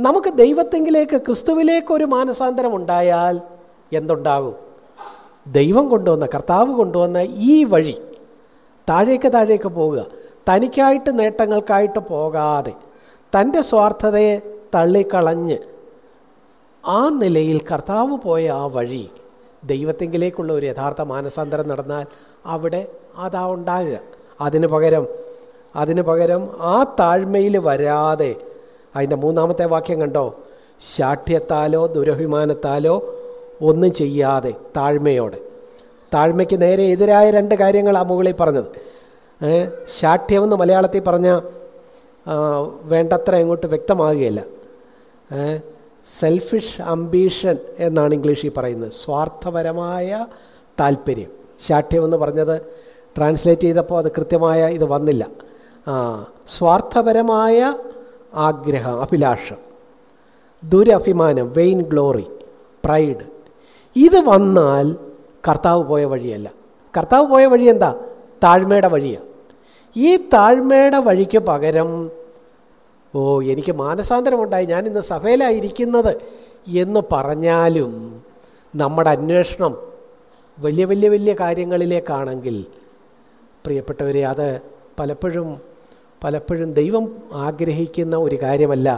നമുക്ക് ദൈവത്തെങ്കിലേക്ക് ക്രിസ്തുവിലേക്കൊരു മാനസാന്തരം ഉണ്ടായാൽ എന്തുണ്ടാകും? ദൈവം കൊണ്ടുവന്ന കർത്താവ് കൊണ്ടുവന്ന ഈ വഴി താഴേക്ക് താഴേക്ക് പോവുക. തനിക്കായിട്ട് നേട്ടങ്ങൾക്കായിട്ട് പോകാതെ തന്റെ സ്വാർത്ഥതയെ തള്ളിക്കളഞ്ഞ് ആ നിലയിൽ കർത്താവ് പോയ ആ വഴി ദൈവത്തെങ്കിലേക്കുള്ള ഒരു യഥാർത്ഥ മാനസാന്തരം നടന്നാൽ അവിടെ അതാ ഉണ്ടാകുക. അതിന് പകരം അതിന് പകരം ആ താഴ്മയിൽ വരാതെ അതിന്റെ മൂന്നാമത്തെ വാക്യം കണ്ടോ? ശാഠ്യത്താലോ ദുരഭിമാനത്താലോ ഒന്നും ചെയ്യാതെ താഴ്മയോടെ. താഴ്മയ്ക്ക് നേരെ എതിരായ രണ്ട് കാര്യങ്ങൾ കാര്യങ്ങളാണ് മുകളിൽ പറഞ്ഞത്. ശാഠ്യമെന്ന് മലയാളത്തിൽ പറഞ്ഞ വേണ്ടത്ര അങ്ങോട്ട് വ്യക്തമാകുകയില്ല. സെൽഫിഷ് അംബീഷൻ എന്നാണ് ഇംഗ്ലീഷിൽ പറയുന്നത്. സ്വാർത്ഥപരമായ താല്പര്യം. ശാഠ്യമെന്ന് പറഞ്ഞത് ട്രാൻസ്ലേറ്റ് ചെയ്തപ്പോൾ അത് കൃത്യമായ ഇത് വന്നില്ല. സ്വാർത്ഥപരമായ ആഗ്രഹം അഭിലാഷം ദുരഭിമാനം വെയിൻ ഗ്ലോറി പ്രൈഡ് ഇത് വന്നാൽ കർത്താവ് പോയ വഴിയല്ല. കർത്താവ് പോയ വഴി എന്താ? താഴ്മയുടെ വഴിയാണ് ഈ താഴ്മയുടെ വഴിക്ക് പകരം ഓ എനിക്ക് മാനസാന്തരമുണ്ടായി. ഞാൻ ഇന്ന് സഭയിലായിരിക്കുന്നത് എന്ന് പറഞ്ഞാലും നമ്മുടെ അന്വേഷണം വലിയ വലിയ വലിയ കാര്യങ്ങളിലേക്കാണെങ്കിൽ പ്രിയപ്പെട്ടവരെ അത് പലപ്പോഴും പലപ്പോഴും ദൈവം ആഗ്രഹിക്കുന്ന ഒരു കാര്യമല്ല.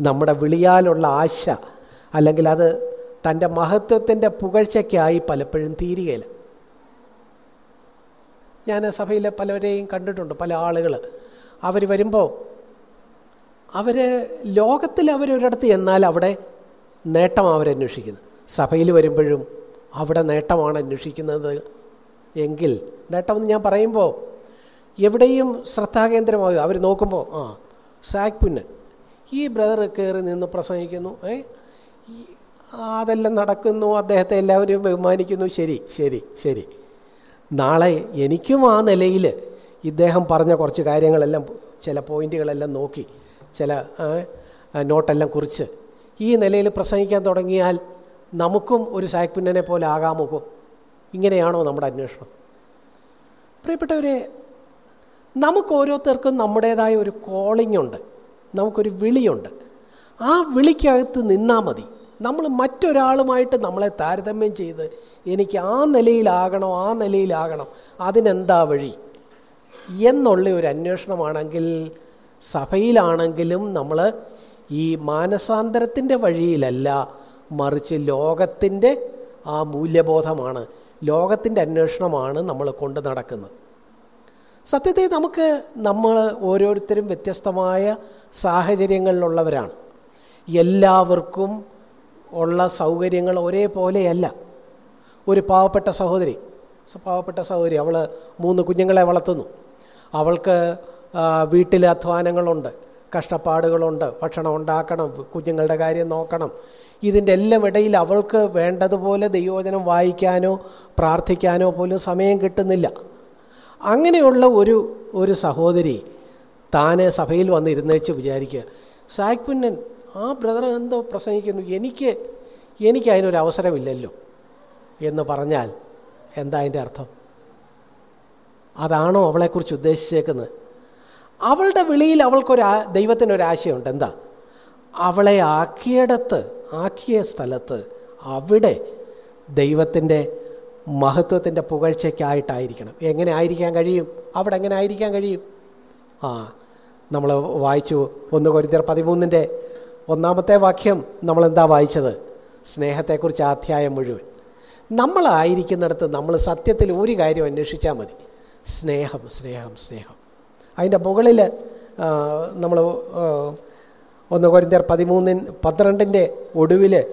നമ്മുടെ വിളിയാലുള്ള ആശ അല്ലെങ്കിൽ അത് തന്റെ മഹത്വത്തിന്റെ പുകഴ്ചയ്ക്കായി പലപ്പോഴും തീരുകയില്ല. ഞാൻ സഭയിൽ പലവരെയും കണ്ടിട്ടുണ്ട് പല ആളുകൾ അവർ വരുമ്പോൾ അവർ ലോകത്തിൽ അവരൊരിടത്ത് എന്നാൽ അവിടെ നേട്ടം അവരന്വേഷിക്കുന്നത് സഭയിൽ വരുമ്പോഴും അവിടെ നേട്ടമാണ് അന്വേഷിക്കുന്നത് എങ്കിൽ നേട്ടമെന്ന് ഞാൻ പറയുമ്പോൾ എവിടെയും ശ്രദ്ധാകേന്ദ്രമാകുക അവർ നോക്കുമ്പോൾ ആ സാക് പുന്നൻ. ഈ ബ്രദർ കയറി നിന്ന് പ്രസംഗിക്കുന്നു ഏ? അതെല്ലാം നടക്കുന്നു അദ്ദേഹത്തെ എല്ലാവരും ബഹുമാനിക്കുന്നു. ശരി ശരി ശരി. നാളെ എനിക്കും ആ നിലയിൽ ഇദ്ദേഹം പറഞ്ഞ കുറച്ച് കാര്യങ്ങളെല്ലാം ചില പോയിന്റുകളെല്ലാം നോക്കി ചില നോട്ടെല്ലാം കുറിച്ച്. ഈ നിലയിൽ പ്രസംഗിക്കാൻ തുടങ്ങിയാൽ നമുക്കും ഒരു സായ്പിന്നനെ പോലെ ആകാമോ? ഇങ്ങനെയാണോ നമ്മുടെ അന്വേഷണം? പ്രിയപ്പെട്ടവരെ നമുക്ക് ഓരോരുത്തർക്കും നമ്മുടേതായ ഒരു കോളിംഗ് ഉണ്ട്. നമുക്കൊരു വിളിയുണ്ട്. ആ വിളിക്കകത്ത് നിന്നാൽ മതി. നമ്മൾ മറ്റൊരാളുമായിട്ട് നമ്മളെ താരതമ്യം ചെയ്ത് എനിക്ക് ആ നിലയിലാകണം ആ നിലയിലാകണം അതിനെന്താ വഴി? എന്നുള്ള ഒരു അന്വേഷണമാണെങ്കിൽ സഭയിലാണെങ്കിലും നമ്മൾ ഈ മാനസാന്തരത്തിന്റെ വഴിയിലല്ല മറിച്ച് ലോകത്തിന്റെ ആ മൂല്യബോധമാണ്. ലോകത്തിന്റെ അന്വേഷണമാണ് നമ്മൾ കൊണ്ട് നടക്കുന്നത്. സത്യത്തെ നമുക്ക് നമ്മൾ ഓരോരുത്തരും വ്യത്യസ്തമായ സാഹചര്യങ്ങളിലുള്ളവരാണ്. എല്ലാവർക്കും ഉള്ള സൗകര്യങ്ങൾ ഒരേപോലെയല്ല. ഒരു പാവപ്പെട്ട സഹോദരി പാവപ്പെട്ട സഹോദരി അവൾ മൂന്ന് കുഞ്ഞുങ്ങളെ വളർത്തുന്നു. അവൾക്ക് വീട്ടിലെ അധ്വാനങ്ങളുണ്ട് കഷ്ടപ്പാടുകളുണ്ട് ഭക്ഷണം ഉണ്ടാക്കണം കുഞ്ഞുങ്ങളുടെ കാര്യം നോക്കണം ഇതിന്റെ എല്ലാം ഇടയിൽ അവൾക്ക് വേണ്ടതുപോലെ ദൈവവചനം വായിക്കാനോ പ്രാർത്ഥിക്കാനോ പോലും സമയം കിട്ടുന്നില്ല. അങ്ങനെയുള്ള ഒരു ഒരു സഹോദരി താനെ സഭയിൽ വന്നിരുന്നേച്ച് വിചാരിക്കുക സായ്പുന്നൻ ആ ബ്രദർ എന്തോ പ്രസംഗിക്കുന്നു എനിക്ക് എനിക്ക് അതിനൊരു അവസരമില്ലല്ലോ. എന്ന് പറഞ്ഞാൽ എന്താ അതിന്റെ അർത്ഥം? അതാണോ അവളെക്കുറിച്ച് ഉദ്ദേശിച്ചേക്കുന്നത്? അവളുടെ വിളിയിൽ അവൾക്കൊരു ദൈവത്തിനൊരാശയമുണ്ട്. എന്താ? അവളെ ആക്കിയിടത്ത് ആക്കിയ സ്ഥലത്ത് അവിടെ ദൈവത്തിന്റെ മഹത്വത്തിന്റെ പുകഴ്ചയ്ക്കായിട്ടായിരിക്കണം. എങ്ങനെ ആയിരിക്കാൻ കഴിയും? അവിടെ എങ്ങനെ ആയിരിക്കാൻ കഴിയും? ആ നമ്മൾ വായിച്ചു ഒന്ന് കൊരിന്തർ പതിമൂന്നിന്റെ ഒന്നാമത്തെ വാക്യം നമ്മളെന്താ വായിച്ചത്? സ്നേഹത്തെക്കുറിച്ച് അധ്യായം മുഴുവൻ. നമ്മളായിരിക്കുന്നിടത്ത് നമ്മൾ സത്യത്തിൽ ഒരു കാര്യം അന്വേഷിച്ചാൽ മതി. സ്നേഹം സ്നേഹം സ്നേഹം. അതിന്റെ മുകളിൽ നമ്മൾ ഒന്ന് കൊരിന്തർ പതിമൂന്നിൻ പന്ത്രണ്ടിന്റെ ഒടുവിൽ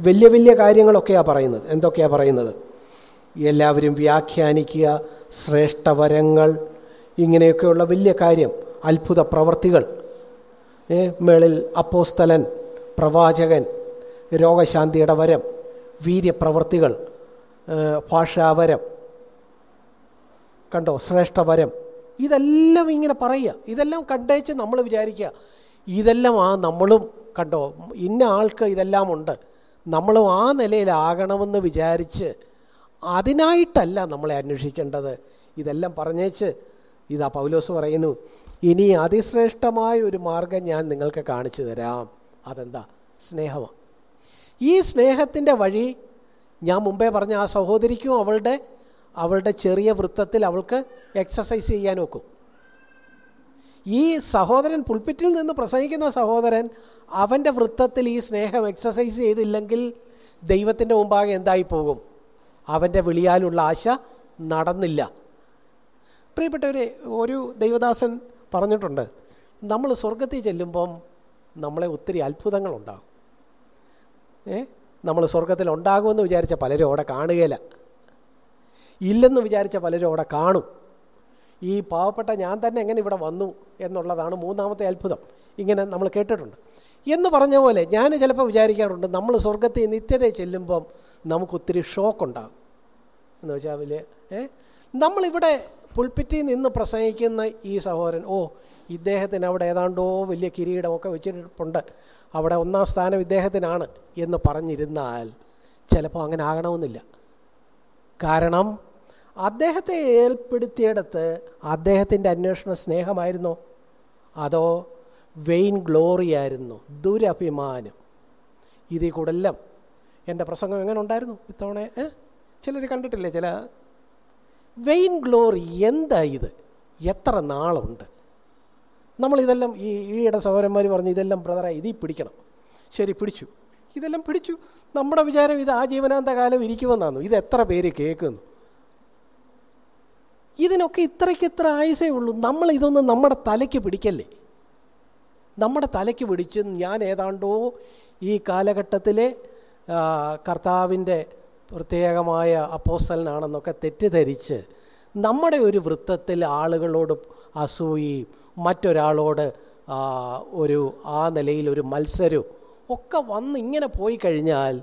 വലിയ വലിയ കാര്യങ്ങളൊക്കെയാണ് പറയുന്നത്. എന്തൊക്കെയാണ് പറയുന്നത്? എല്ലാവരും വ്യാഖ്യാനിക്കുക ശ്രേഷ്ഠവരങ്ങൾ ഇങ്ങനെയൊക്കെയുള്ള വലിയ കാര്യം അത്ഭുത പ്രവർത്തികൾ. മേളിൽ അപ്പോസ്തലൻ പ്രവാചകൻ രോഗശാന്തിയുടെ വരം വീര്യപ്രവർത്തികൾ ഭാഷാവരം. കണ്ടോ? ശ്രേഷ്ഠവരം. ഇതെല്ലാം ഇങ്ങനെ പറയുക. ഇതെല്ലാം കണ്ടേച്ച് നമ്മൾ വിചാരിക്കുക ഇതെല്ലാം ആ നമ്മളും കണ്ടോ ഇന്ന ആൾക്ക് ഇതെല്ലാം ഉണ്ട് നമ്മളും ആ നിലയിലാകണമെന്ന് വിചാരിച്ച് അതിനായിട്ടല്ല നമ്മളെ അന്വേഷിക്കേണ്ടത്. ഇതെല്ലാം പറഞ്ഞേച്ച് ഇതാ പൗലോസ് പറയുന്നു ഇനി അതിശ്രേഷ്ഠമായ ഒരു മാർഗം ഞാൻ നിങ്ങൾക്ക് കാണിച്ചു തരാം. അതെന്താ? സ്നേഹമാണ് ഈ സ്നേഹത്തിന്റെ വഴി ഞാൻ മുമ്പേ പറഞ്ഞ ആ സഹോദരിക്കും അവളുടെ അവളുടെ ചെറിയ വൃത്തത്തിൽ അവൾക്ക് എക്സസൈസ് ചെയ്യാൻ ഒക്കും. ഈ സഹോദരൻ പുൽപ്പിറ്റിൽ നിന്ന് പ്രസംഗിക്കുന്ന സഹോദരൻ അവന്റെ വൃത്തത്തിൽ ഈ സ്നേഹം എക്സസൈസ് ചെയ്തില്ലെങ്കിൽ ദൈവത്തിന്റെ മുമ്പാകെ എന്തായി പോകും? അവന്റെ വിളിയാലുള്ള ആശ നടന്നില്ല. പ്രിയപ്പെട്ടവരെ ഒരു ദൈവദാസൻ പറഞ്ഞിട്ടുണ്ട് നമ്മൾ സ്വർഗത്തിൽ ചെല്ലുമ്പം നമ്മളെ ഒത്തിരി അത്ഭുതങ്ങളുണ്ടാകും ഏ? നമ്മൾ സ്വർഗത്തിൽ ഉണ്ടാകുമെന്ന് വിചാരിച്ച പലരും അവിടെ കാണുകയില്ല. ഇല്ലെന്ന് വിചാരിച്ച പലരും അവിടെ കാണും. ഈ പാവപ്പെട്ട ഞാൻ തന്നെ എങ്ങനെ ഇവിടെ വന്നു എന്നുള്ളതാണ് മൂന്നാമത്തെ അത്ഭുതം. ഇങ്ങനെ നമ്മൾ കേട്ടിട്ടുണ്ട്. എന്ന് പറഞ്ഞ പോലെ ഞാൻ ചിലപ്പോൾ വിചാരിക്കാറുണ്ട് നമ്മൾ സ്വർഗത്തിൽ നിത്യത ചെല്ലുമ്പം നമുക്കൊത്തിരി ഷോക്കുണ്ടാകും എന്ന് വെച്ചാൽ വലിയ ഏ? നമ്മളിവിടെ പുൽപ്പിറ്റിൽ നിന്ന് പ്രസംഗിക്കുന്ന ഈ സഹോദരൻ ഓ ഇദ്ദേഹത്തിന് അവിടെ ഏതാണ്ടോ വലിയ കിരീടമൊക്കെ വെച്ചിട്ടുണ്ട്. അവിടെ ഒന്നാം സ്ഥാനം ഇദ്ദേഹത്തിനാണ് എന്ന് പറഞ്ഞിരുന്നാൽ ചിലപ്പോൾ അങ്ങനെ ആകണമെന്നില്ല. കാരണം അദ്ദേഹത്തെ ഏർപ്പെടുത്തിയിടത്ത് അദ്ദേഹത്തിന്റെ അന്വേഷണ സ്നേഹമായിരുന്നോ. അതോ വെയിൻ ഗ്ലോറി ആയിരുന്നു ദുരഭിമാനം. ഇതിൽ കൂടെല്ലാം എന്റെ പ്രസംഗം എങ്ങനെ ഉണ്ടായിരുന്നു ഇത്തവണ ചിലർ കണ്ടിട്ടില്ലേ ചില വെയിൻ ഗ്ലോറി എന്താ ഇത്? എത്ര നാളുണ്ട്? നമ്മളിതെല്ലാം ഈ ഈയിടെ സഹോദരന്മാർ പറഞ്ഞു ഇതെല്ലാം ബ്രദറെ ഇതിൽ പിടിക്കണം. ശരി പിടിച്ചു. ഇതെല്ലാം പിടിച്ചു. നമ്മുടെ വിചാരം ഇത് ആ ജീവനാന്ത കാലം ഇരിക്കുമെന്നാണ്. ഇത് എത്ര പേര് കേൾക്കുന്നു? ഇതിനൊക്കെ ഇത്രയ്ക്ക് ഇത്ര ആയുസേ ഉള്ളൂ. നമ്മൾ ഇതൊന്നും നമ്മുടെ തലയ്ക്ക് പിടിക്കല്ലേ? നമ്മുടെ തലയ്ക്ക് പിടിച്ച് ഞാൻ ഏതാണ്ടോ ഈ കാലഘട്ടത്തിലെ കർത്താവിന്റെ പ്രത്യേകമായ അപ്പോസ്റ്റലിനാണെന്നൊക്കെ തെറ്റിദ്ധരിച്ച് നമ്മുടെ ഒരു വൃത്തത്തിൽ ആളുകളോട് അസൂയയും മറ്റൊരാളോട് ഒരു ആ നിലയിൽ ഒരു മത്സരവും ഒക്കെ വന്ന് ഇങ്ങനെ പോയി കഴിഞ്ഞാൽ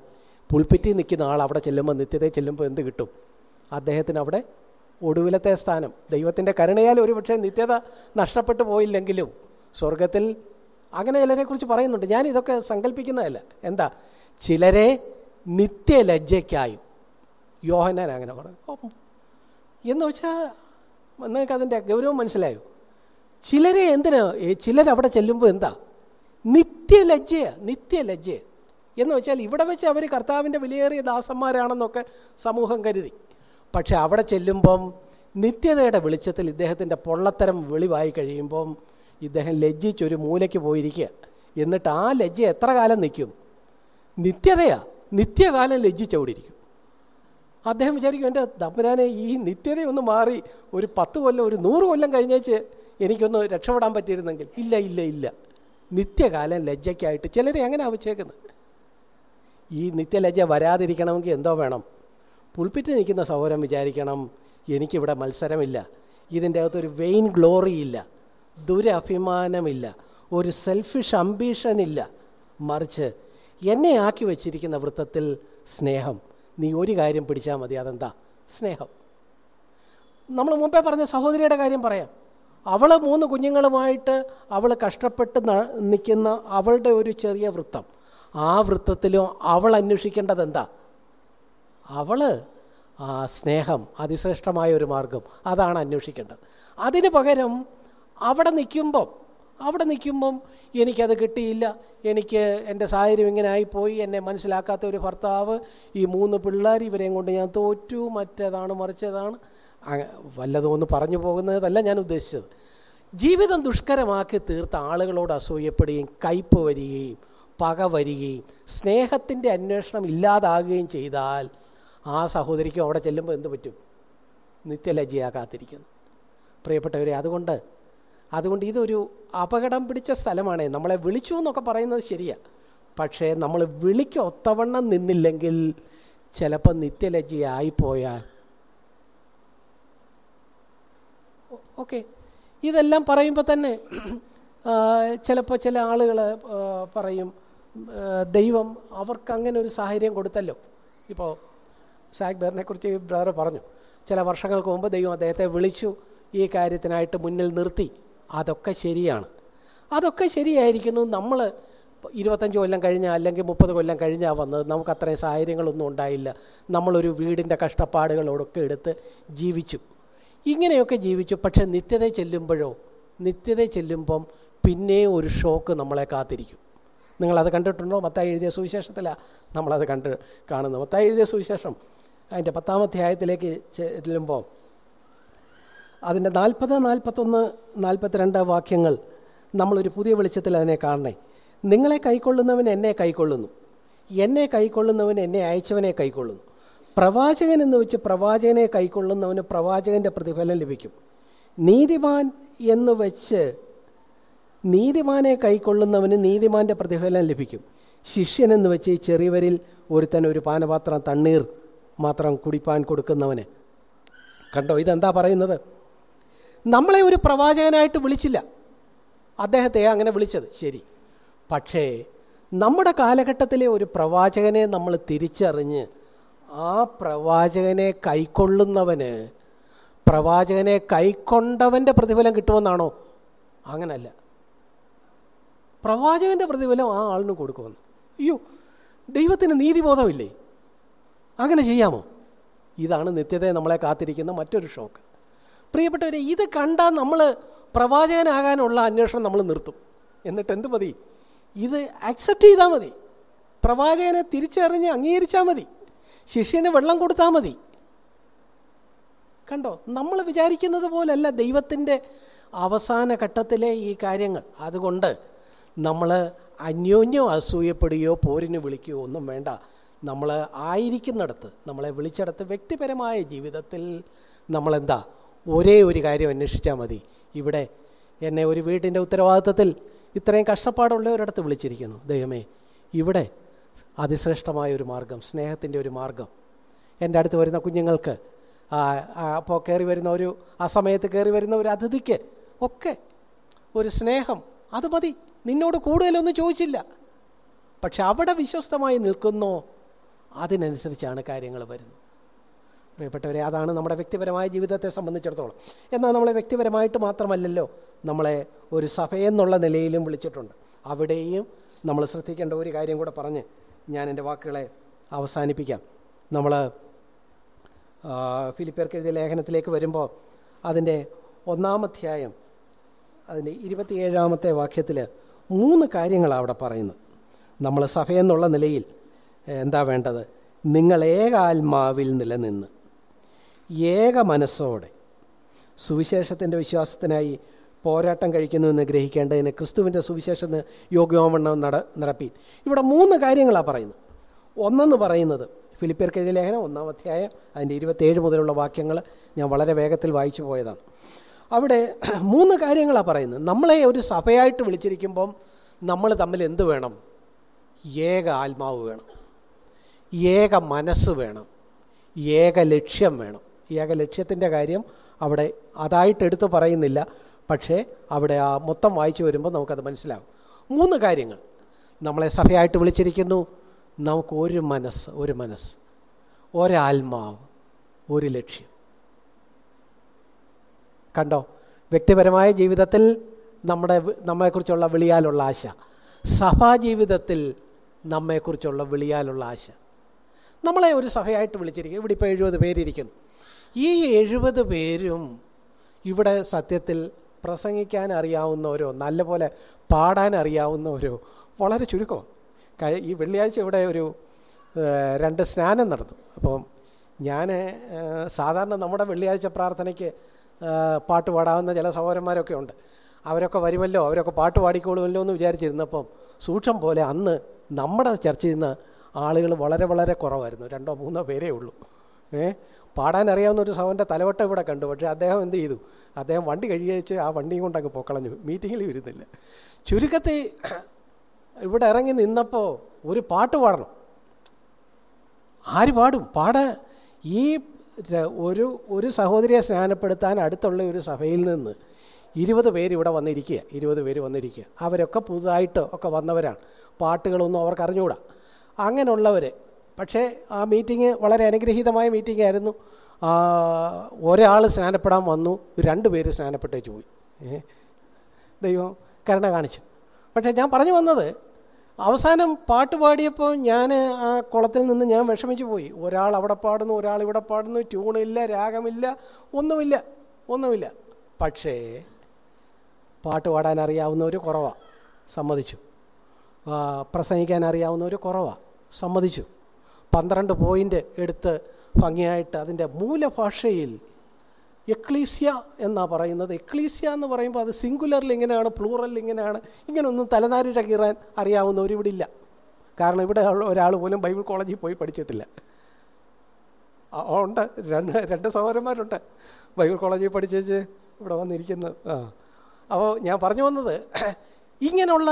പുൽപ്പിറ്റി നിൽക്കുന്ന ആൾ അവിടെ ചെല്ലുമ്പോൾ നിത്യതയെ ചെല്ലുമ്പോൾ എന്ത് കിട്ടും? അദ്ദേഹത്തിന് അവിടെ ഒടുവിലത്തെ സ്ഥാനം. ദൈവത്തിന്റെ കരുണയാൽ ഒരുപക്ഷെ നിത്യത നഷ്ടപ്പെട്ടു പോയില്ലെങ്കിലും സ്വർഗത്തിൽ അങ്ങനെ ചിലരെക്കുറിച്ച് പറയുന്നുണ്ട്. ഞാൻ ഇതൊക്കെ സങ്കല്പിക്കുന്നതല്ല എന്താ? ചിലരെ നിത്യലജ്ജയ്ക്കായും. യോഹനാൻ അങ്ങനെ പറഞ്ഞു. എന്ന് വെച്ചാൽ നിങ്ങൾക്ക് അതിന്റെ ഗൗരവം മനസ്സിലായോ? ചിലരെ എന്തിനാ? ചിലരവിടെ ചെല്ലുമ്പോൾ എന്താ? നിത്യലജ്ജയ നിത്യലജ്ജയ. എന്ന് വെച്ചാൽ ഇവിടെ വെച്ച് അവർ കർത്താവിന്റെ വിലയേറിയ ദാസന്മാരാണെന്നൊക്കെ സമൂഹം കരുതി. പക്ഷെ അവിടെ ചെല്ലുമ്പം നിത്യതയുടെ വെളിച്ചത്തിൽ ഇദ്ദേഹത്തിന്റെ പൊള്ളത്തരം വെളിവായി കഴിയുമ്പം ഇദ്ദേഹം ലജ്ജിച്ചൊരു മൂലയ്ക്ക് പോയിരിക്കുക. എന്നിട്ട് ആ ലജ്ജ എത്ര കാലം നിൽക്കും? നിത്യതയാ. നിത്യകാലം ലജ്ജിച്ചവിടിരിക്കും അദ്ദേഹം വിചാരിക്കും എന്റെ തമ്പുരാനെ ഈ നിത്യതയൊന്ന് മാറി ഒരു പത്ത് കൊല്ലം ഒരു നൂറ് കൊല്ലം കഴിഞ്ഞേച്ച് എനിക്കൊന്ന് രക്ഷപ്പെടാൻ പറ്റിയിരുന്നെങ്കിൽ. ഇല്ല ഇല്ല ഇല്ല. നിത്യകാലം ലജ്ജയ്ക്കായിട്ട് ചിലരെ അങ്ങനെ ആവശ്യേക്കുന്നത് ഈ നിത്യലജ്ജ വരാതിരിക്കണമെങ്കിൽ എന്തോ വേണം? പുൾപ്പിറ്റ് നിൽക്കുന്ന സഹോദരൻ വിചാരിക്കണം എനിക്കിവിടെ മത്സരമില്ല. ഇതിന്റെ അകത്തൊരു വെയിൻ ഗ്ലോറി ഇല്ല. ദുരഭിമാനമില്ല. ഒരു സെൽഫിഷ് അംബീഷൻ ഇല്ല. മറിച്ച് എന്നെ ആക്കി വച്ചിരിക്കുന്ന വൃത്തത്തിൽ സ്നേഹം. നീ ഒരു കാര്യം പിടിച്ചാൽ മതി അതെന്താ? സ്നേഹം. നമ്മൾ മുമ്പേ പറഞ്ഞ സഹോദരിയുടെ കാര്യം പറയാം. അവൾ മൂന്ന് കുഞ്ഞുങ്ങളുമായിട്ട് അവൾ കഷ്ടപ്പെട്ട് നിൽക്കുന്ന അവളുടെ ഒരു ചെറിയ വൃത്തം. ആ വൃത്തത്തിലും അവൾ അന്വേഷിക്കേണ്ടത് എന്താ അവൾ ആ സ്നേഹം അതിശ്രേഷ്ഠമായ ഒരു മാർഗം അതാണ് അന്വേഷിക്കേണ്ടത്. അതിന് പകരം അവിടെ നിൽക്കുമ്പം അവിടെ നിൽക്കുമ്പം എനിക്കത് കിട്ടിയില്ല എനിക്ക് എന്റെ സാഹചര്യം ഇങ്ങനെ ആയിപ്പോയി എന്നെ മനസ്സിലാക്കാത്ത ഒരു ഭർത്താവ് ഈ മൂന്ന് പിള്ളേർ ഇവരെയും കൊണ്ട് ഞാൻ തോറ്റു മറ്റേതാണ് മറിച്ചതാണ് വല്ലതും ഒന്ന് പറഞ്ഞു പോകുന്നതല്ല ഞാൻ ഉദ്ദേശിച്ചത്. ജീവിതം ദുഷ്കരമാക്കി തീർത്ത ആളുകളോട് അസൂയപ്പെടുകയും കയ്പ് വരികയും പക വരികയും സ്നേഹത്തിന്റെ അന്വേഷണം ഇല്ലാതാകുകയും ചെയ്താൽ ആ സഹോദരിക്കും അവിടെ ചെല്ലുമ്പോൾ എന്ത് പറ്റും? നിത്യലജ്ജയാ പ്രിയപ്പെട്ടവരെ അതുകൊണ്ട് അതുകൊണ്ട് ഇതൊരു അപകടം പിടിച്ച സ്ഥലമാണ്. നമ്മളെ വിളിച്ചു എന്നൊക്കെ പറയുന്നത് ശരിയാണ് പക്ഷേ നമ്മൾ വിളിക്ക് ഒത്തവണ്ണം നിന്നില്ലെങ്കിൽ ചിലപ്പോൾ നിത്യലജ്ജയായിപ്പോയാൽ. ഓക്കെ. ഇതെല്ലാം പറയുമ്പോൾ തന്നെ ചിലപ്പോൾ ചില ആളുകൾ പറയും ദൈവം അവർക്കങ്ങനെ ഒരു സാഹചര്യം കൊടുത്തല്ലോ. ഇപ്പോൾ ഷാക് ബെറിനെക്കുറിച്ച് ബ്രദർ പറഞ്ഞു. ചില വർഷങ്ങൾക്ക് മുമ്പ് ദൈവം അദ്ദേഹത്തെ വിളിച്ചു ഈ കാര്യത്തിനായിട്ട് മുന്നിൽ നിർത്തി. അതൊക്കെ ശരിയാണ്. അതൊക്കെ ശരിയായിരിക്കുന്നു. നമ്മൾ ഇരുപത്തഞ്ച് കൊല്ലം കഴിഞ്ഞാൽ അല്ലെങ്കിൽ മുപ്പത് കൊല്ലം കഴിഞ്ഞാൽ വന്നത് നമുക്ക് അത്രയും സാഹചര്യങ്ങളൊന്നും ഉണ്ടായില്ല. നമ്മളൊരു വീടിന്റെ കഷ്ടപ്പാടുകളോടൊക്കെ എടുത്ത് ജീവിച്ചു. ഇങ്ങനെയൊക്കെ ജീവിച്ചു. പക്ഷേ നിത്യത ചെല്ലുമ്പോഴോ നിത്യത ചെല്ലുമ്പം പിന്നെയും ഒരു ഷോക്ക് നമ്മളെ കാത്തിരിക്കും. നിങ്ങളത് കണ്ടിട്ടുണ്ടോ? മത്തായി എഴുതിയ സുവിശേഷത്തിലാണ് നമ്മളത് കണ്ട് കാണുന്നത്. മത്തായി എഴുതിയ സുവിശേഷം അതിന്റെ പത്താമത്തെ അധ്യായത്തിലേക്ക് ചെല്ലുമ്പോൾ അതിന്റെ നാൽപ്പത് നാൽപ്പത്തൊന്ന് നാൽപ്പത്തിരണ്ട് വാക്യങ്ങൾ നമ്മളൊരു പുതിയ വെളിച്ചത്തിൽ അതിനെ കാണണേ. നിങ്ങളെ കൈക്കൊള്ളുന്നവൻ എന്നെ കൈക്കൊള്ളുന്നു. എന്നെ കൈക്കൊള്ളുന്നവൻ എന്നെ അയച്ചവനെ കൈക്കൊള്ളുന്നു. പ്രവാചകൻ എന്ന് വെച്ച് പ്രവാചകനെ കൈക്കൊള്ളുന്നവന് പ്രവാചകന്റെ പ്രതിഫലം ലഭിക്കും. നീതിമാൻ എന്ന് വെച്ച് നീതിമാനെ കൈക്കൊള്ളുന്നവന് നീതിമാന്റെ പ്രതിഫലം ലഭിക്കും. ശിഷ്യനെന്ന് വെച്ച് ഈ ചെറിയവരിൽ ഒരുത്തൻ ഒരു പാനപാത്രം തണ്ണീർ മാത്രം കുടിപ്പാൻ കൊടുക്കുന്നവന്. കണ്ടോ ഇതെന്താ പറയുന്നത്? നമ്മളെ ഒരു പ്രവാചകനായിട്ട് വിളിച്ചില്ല. അദ്ദേഹത്തെ അങ്ങനെ വിളിച്ചത്. ശരി. പക്ഷേ നമ്മുടെ കാലഘട്ടത്തിലെ ഒരു പ്രവാചകനെ നമ്മൾ തിരിച്ചറിഞ്ഞ് ആ പ്രവാചകനെ കൈക്കൊള്ളുന്നവന് പ്രവാചകനെ കൈക്കൊണ്ടവന്റെ പ്രതിഫലം കിട്ടുമെന്നാണോ? അങ്ങനല്ല. പ്രവാചകന്റെ പ്രതിഫലം ആ ആളിന് കൊടുക്കുമെന്ന്. അയ്യോ ദൈവത്തിന് നീതിബോധമില്ലേ? അങ്ങനെ ചെയ്യാമോ? ഇതാണ് നിത്യതയെ നമ്മളെ കാത്തിരിക്കുന്ന മറ്റൊരു ഷോക്ക്. പ്രിയപ്പെട്ടവരെ ഇത് കണ്ടാൽ നമ്മൾ പ്രവാചകനാകാനുള്ള അന്വേഷണം നമ്മൾ നിർത്തും. എന്നിട്ട് എന്ത് മതി? ഇത് അക്സെപ്റ്റ് ചെയ്താൽ മതി. പ്രവാചകനെ തിരിച്ചറിഞ്ഞ് അംഗീകരിച്ചാൽ മതി. ശിഷ്യന് വെള്ളം കൊടുത്താൽ മതി. കണ്ടോ? നമ്മൾ വിചാരിക്കുന്നത് പോലല്ല ദൈവത്തിന്റെ അവസാന ഘട്ടത്തിലെ ഈ കാര്യങ്ങൾ. അതുകൊണ്ട് നമ്മൾ അന്യോന്യം അസൂയപ്പെടുകയോ പോരിന് വിളിക്കുകയോ ഒന്നും വേണ്ട. നമ്മൾ ആയിരിക്കുന്നിടത്ത് നമ്മളെ വിളിച്ചിടത്ത് വ്യക്തിപരമായ ജീവിതത്തിൽ നമ്മളെന്താ ഒരേ ഒരു കാര്യം അന്വേഷിച്ചാൽ മതി. ഇവിടെ എന്നെ ഒരു വീട്ടിന്റെ ഉത്തരവാദിത്തത്തിൽ ഇത്രയും കഷ്ടപ്പാടുള്ള ഒരിടത്ത് വിളിച്ചിരിക്കുന്നു. ദൈവമേ ഇവിടെ അതിശ്രേഷ്ഠമായ ഒരു മാർഗം സ്നേഹത്തിന്റെ ഒരു മാർഗം. എന്റെ അടുത്ത് വരുന്ന കുഞ്ഞുങ്ങൾക്ക് അപ്പോൾ കയറി വരുന്ന ഒരു ആ സമയത്ത് കയറി വരുന്ന ഒരു അതിഥിക്ക് ഒക്കെ ഒരു സ്നേഹം. അത് മതി. നിന്നോട് കൂടുതലൊന്നും ചോദിച്ചില്ല. പക്ഷെ അവിടെ വിശ്വസ്തമായി നിൽക്കുന്നോ? അതിനനുസരിച്ചാണ് കാര്യങ്ങൾ വരുന്നത്. പ്രിയപ്പെട്ടവരെ അതാണ് നമ്മുടെ വ്യക്തിപരമായ ജീവിതത്തെ സംബന്ധിച്ചിടത്തോളം. എന്നാൽ നമ്മളെ വ്യക്തിപരമായിട്ട് മാത്രമല്ലല്ലോ നമ്മളെ ഒരു സഭയെന്നുള്ള നിലയിലും വിളിച്ചിട്ടുണ്ട്. അവിടെയും നമ്മൾ ശ്രദ്ധിക്കേണ്ട ഒരു കാര്യം കൂടെ പറഞ്ഞ് ഞാൻ എന്റെ വാക്കുകളെ അവസാനിപ്പിക്കാം. നമ്മൾ ഫിലിപ്പേർക്ക് എഴുതിയ ലേഖനത്തിലേക്ക് വരുമ്പോൾ അതിന്റെ ഒന്നാമധ്യായം അതിന്റെ ഇരുപത്തിയേഴാമത്തെ വാക്യത്തിൽ മൂന്ന് കാര്യങ്ങളാണ് അവിടെ പറയുന്നത്. നമ്മൾ സഭയെന്നുള്ള നിലയിൽ എന്താ വേണ്ടത്? നിങ്ങൾ ഏകാത്മാവിൽ നിലനിന്ന്. ഏക മനസ്സോടെ. സുവിശേഷത്തിന്റെ വിശ്വാസത്തിനായി പോരാട്ടം കഴിക്കുന്നുവെന്ന് ഗ്രഹിക്കേണ്ടതിന് ക്രിസ്തുവിന്റെ സുവിശേഷത്തിന് യോഗ്യോമണ്ണം നട നടപ്പി ഇവിടെ മൂന്ന് കാര്യങ്ങളാണ് പറയുന്നത്. ഒന്നെന്ന് പറയുന്നത് ഫിലിപ്പിയർക്ക് എഴുതിയ ലേഖനം ഒന്നാം അധ്യായം അതിന്റെ ഇരുപത്തേഴ് മുതലുള്ള വാക്യങ്ങൾ ഞാൻ വളരെ വേഗത്തിൽ വായിച്ചു പോയതാണ്. അവിടെ മൂന്ന് കാര്യങ്ങളാണ് പറയുന്നത്. നമ്മളെ ഒരു സഭയായിട്ട് വിളിച്ചിരിക്കുമ്പം നമ്മൾ തമ്മിൽ എന്ത് വേണം? ഏക ആത്മാവ് വേണം. ഏക മനസ്സ് വേണം. ഏക ലക്ഷ്യം വേണം. ഏക ലക്ഷ്യത്തിന്റെ കാര്യം അവിടെ അതായിട്ട് എടുത്തു പറയുന്നില്ല. പക്ഷേ അവിടെ ആ മൊത്തം വായിച്ചു വരുമ്പോൾ നമുക്കത് മനസ്സിലാകും മൂന്ന് കാര്യങ്ങൾ. നമ്മളെ സഭയായിട്ട് വിളിച്ചിരിക്കുന്നു. നമുക്ക് ഒരു മനസ്സ് ഒരു മനസ്സ്. ഒരാത്മാവ് ഒരു ലക്ഷ്യം. കണ്ടോ? വ്യക്തിപരമായ ജീവിതത്തിൽ നമ്മുടെ നമ്മെക്കുറിച്ചുള്ള വിളിയാലുള്ള ആശ. സഭാജീവിതത്തിൽ നമ്മെക്കുറിച്ചുള്ള വിളിയാലുള്ള ആശ. നമ്മളെ ഒരു സഭയായിട്ട് വിളിച്ചിരിക്കും ഇവിടെ ഇപ്പോൾ എഴുപത് പേരിരിക്കുന്നു. ഈ എഴുപത് പേരും ഇവിടെ സത്യത്തിൽ പ്രസംഗിക്കാൻ അറിയാവുന്നവരോ നല്ലപോലെ പാടാൻ അറിയാവുന്നവരോ വളരെ ചുരുക്കം കഴി ഈ വെള്ളിയാഴ്ച ഇവിടെ ഒരു രണ്ട് സ്നാനം നടന്നു. അപ്പം ഞാൻ സാധാരണ നമ്മുടെ വെള്ളിയാഴ്ച പ്രാർത്ഥനയ്ക്ക് പാട്ട് പാടാവുന്ന ചില സഹോദരന്മാരൊക്കെ ഉണ്ട്. അവരൊക്കെ വരുമല്ലോ അവരൊക്കെ പാട്ട് പാടിക്കോളുമല്ലോ എന്ന് വിചാരിച്ചിരുന്നപ്പം സൂക്ഷം പോലെ അന്ന് നമ്മുടെ ചർച്ചയിൽ നിന്ന് ആളുകൾ വളരെ വളരെ കുറവായിരുന്നു. രണ്ടോ മൂന്നോ പേരേ ഉള്ളൂ. ഏ? പാടാൻ അറിയാവുന്ന ഒരു സഹോന്റെ തലവട്ടം ഇവിടെ കണ്ടു. പക്ഷേ അദ്ദേഹം എന്ത് ചെയ്തു? അദ്ദേഹം വണ്ടി കഴിയച്ച് ആ വണ്ടിയും കൊണ്ടങ്ങ് പൊക്കളഞ്ഞു. മീറ്റിങ്ങിൽ വരുന്നില്ല ചുരുക്കത്തിൽ ഇവിടെ ഇറങ്ങി നിന്നപ്പോൾ ഒരു പാട്ട് പാടണം. ആര് പാടും? പാട ഈ ഒരു ഒരു സഹോദരിയെ സ്നാനപ്പെടുത്താൻ അടുത്തുള്ള ഒരു സഭയിൽ നിന്ന് ഇരുപത് പേര് ഇവിടെ വന്നിരിക്കുക. ഇരുപത് പേര് വന്നിരിക്കുക. അവരൊക്കെ പുതുതായിട്ട് ഒക്കെ വന്നവരാണ്. പാട്ടുകളൊന്നും അവർക്ക് അറിഞ്ഞുകൂടാ. അങ്ങനെയുള്ളവർ പക്ഷേ ആ മീറ്റിംഗ് വളരെ അനുഗ്രഹീതമായ മീറ്റിംഗ് ആയിരുന്നു ഒരാൾ സ്നാനപ്പെടാൻ വന്നു രണ്ട് പേര് സ്നാനപ്പെട്ടേച്ച് പോയി. ദൈവം കരുണ കാണിച്ചു. പക്ഷേ ഞാൻ പറഞ്ഞു വന്നത് അവസാനം പാട്ട് പാടിയപ്പോൾ ഞാൻ ആ കുളത്തിൽ നിന്ന് ഞാൻ വിഷമിച്ചു പോയി. ഒരാൾ അവിടെ പാടുന്നു ഒരാൾ ഇവിടെ പാടുന്നു ട്യൂണില്ല രാഗമില്ല ഒന്നുമില്ല ഒന്നുമില്ല. പക്ഷേ പാട്ട് പാടാൻ അറിയാവുന്നവർ കുറവാണ് സമ്മതിച്ചു. പ്രസംഗിക്കാൻ അറിയാവുന്നവർ കുറവാണ് സമ്മതിച്ചു. പന്ത്രണ്ട് പോയിന്റ് എടുത്ത് ഭംഗിയായിട്ട് അതിന്റെ മൂലഭാഷയിൽ എക്ലീസ്യ എന്നാണ് പറയുന്നത്. എക്ലീസ്യ എന്ന് പറയുമ്പോൾ അത് സിംഗുലറിൽ ഇങ്ങനെയാണ് പ്ലൂറൽ ഇങ്ങനെയാണ്. ഇങ്ങനെയൊന്നും തലനാരിഴ കീറാൻ അറിയാവുന്നവർ ഇവിടെ ഇല്ല കാരണം ഇവിടെ ഒരാൾ പോലും ബൈബിൾ കോളേജിൽ പോയി പഠിച്ചിട്ടില്ല. ഉണ്ട്. രണ്ട് രണ്ട് സഹോദരന്മാരുണ്ട്. ബൈബിൾ കോളേജിൽ പഠിച്ചേച്ച് ഇവിടെ വന്നിരിക്കുന്നു. ആ. അപ്പോൾ ഞാൻ പറഞ്ഞു വന്നത് ഇങ്ങനെയുള്ള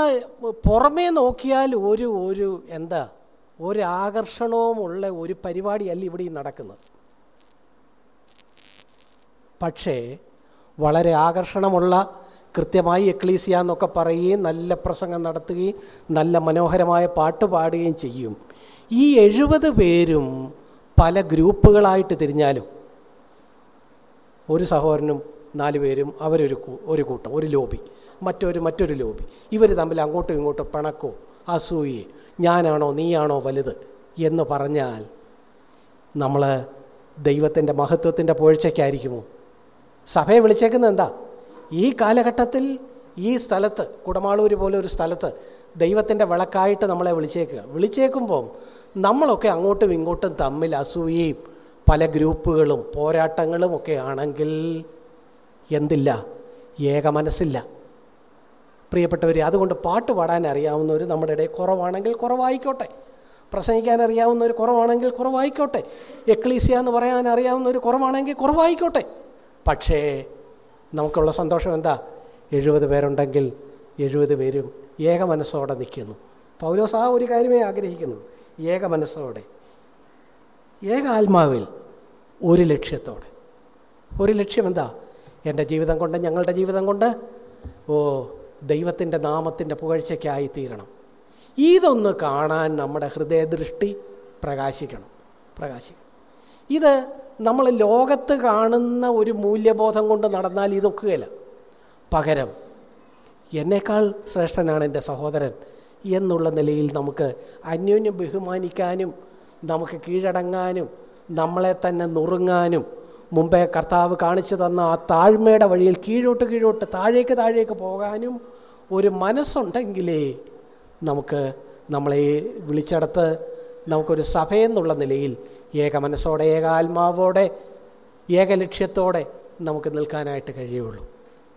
പുറമേ നോക്കിയാൽ ഒരു ഒരു എന്താ ഒരു ആകർഷണവുമുള്ള ഒരു പരിപാടിയല്ല ഇവിടെ നടക്കുന്നത്. പക്ഷേ വളരെ ആകർഷണമുള്ള കൃത്യമായി എക്ലീസിയ എന്നൊക്കെ പറയുകയും നല്ല പ്രസംഗം നടത്തുകയും നല്ല മനോഹരമായ പാട്ട് പാടുകയും ചെയ്യും. ഈ എഴുപത് പേരും പല ഗ്രൂപ്പുകളായിട്ട് തിരിഞ്ഞാലും ഒരു സഹോദരനും നാല് പേരും അവരൊരു ഒരു കൂട്ടം ഒരു ലോബി. മറ്റൊരു മറ്റൊരു ലോബി. ഇവർ തമ്മിൽ അങ്ങോട്ടും ഇങ്ങോട്ടും പിണക്കോ അസൂയെ ഞാനാണോ നീയാണോ വലുത് എന്ന് പറഞ്ഞാൽ നമ്മൾ ദൈവത്തിന്റെ മഹത്വത്തിന്റെ പുഴച്ചയ്ക്കായിരിക്കുമോ സഭയെ വിളിച്ചേക്കുന്നത് എന്താ? ഈ കാലഘട്ടത്തിൽ ഈ സ്ഥലത്ത് കുടമാളൂർ പോലെ ഒരു സ്ഥലത്ത് ദൈവത്തിന്റെ വിളക്കായിട്ട് നമ്മളെ വിളിച്ചേക്കുക. വിളിച്ചേക്കുമ്പം നമ്മളൊക്കെ അങ്ങോട്ടും ഇങ്ങോട്ടും തമ്മിൽ അസൂയയും പല ഗ്രൂപ്പുകളും പോരാട്ടങ്ങളും ഒക്കെ ആണെങ്കിൽ എന്തില്ല? ഏക മനസ്സില്ല പ്രിയപ്പെട്ടവർ അതുകൊണ്ട് പാട്ട് പാടാൻ അറിയാവുന്നവർ നമ്മുടെ ഇടയിൽ കുറവാണെങ്കിൽ കുറവായിക്കോട്ടെ. പ്രസംഗിക്കാൻ അറിയാവുന്നവർ കുറവാണെങ്കിൽ കുറവായിക്കോട്ടെ. എക്ലീസിയ എന്ന് പറയാൻ അറിയാവുന്നവർ കുറവാണെങ്കിൽ കുറവായിക്കോട്ടെ. പക്ഷേ നമുക്കുള്ള സന്തോഷം എന്താ? എഴുപത് പേരുണ്ടെങ്കിൽ എഴുപത് പേരും ഏക മനസ്സോടെ നിൽക്കുന്നു. പൗലോസ് ആ ഒരു കാര്യമേ ആഗ്രഹിക്കുന്നു. ഏക മനസ്സോടെ. ഏക ആത്മാവിൽ ഒരു ലക്ഷ്യത്തോടെ. ഒരു ലക്ഷ്യം എന്താ എന്റെ ജീവിതം കൊണ്ട് ഞങ്ങളുടെ ജീവിതം കൊണ്ട്? ഓ ദൈവത്തിന്റെ നാമത്തിന്റെ പുകഴ്ചയ്ക്കായി തീരണം. ഇതൊന്ന് കാണാൻ നമ്മുടെ ഹൃദയദൃഷ്ടി പ്രകാശിക്കണം. പ്രകാശിക്കണം. ഇത് നമ്മൾ ലോകത്ത് കാണുന്ന ഒരു മൂല്യബോധം കൊണ്ട് നടന്നാൽ ഇതൊക്കുകയില്ല പകരം എന്നേക്കാൾ ശ്രേഷ്ഠനാണ് എന്റെ സഹോദരൻ എന്നുള്ള നിലയിൽ നമുക്ക് അന്യോന്യം ബഹുമാനിക്കാനും നമുക്ക് കീഴടങ്ങാനും നമ്മളെ തന്നെ നുറുങ്ങാനും മുമ്പേ കർത്താവ് കാണിച്ചു തന്ന ആ താഴ്മയുടെ വഴിയിൽ കീഴോട്ട് കീഴോട്ട് താഴേക്ക് താഴേക്ക് പോകാനും ഒരു മനസ്സുണ്ടെങ്കിലേ നമുക്ക് നമ്മളെ വിളിച്ചെടുത്ത് നമുക്കൊരു സഭയെന്നുള്ള നിലയിൽ ഏക മനസ്സോടെ ഏക ആത്മാവോടെ ഏക ലക്ഷ്യത്തോടെ നമുക്ക് നിൽക്കാനായിട്ട് കഴിയുള്ളൂ.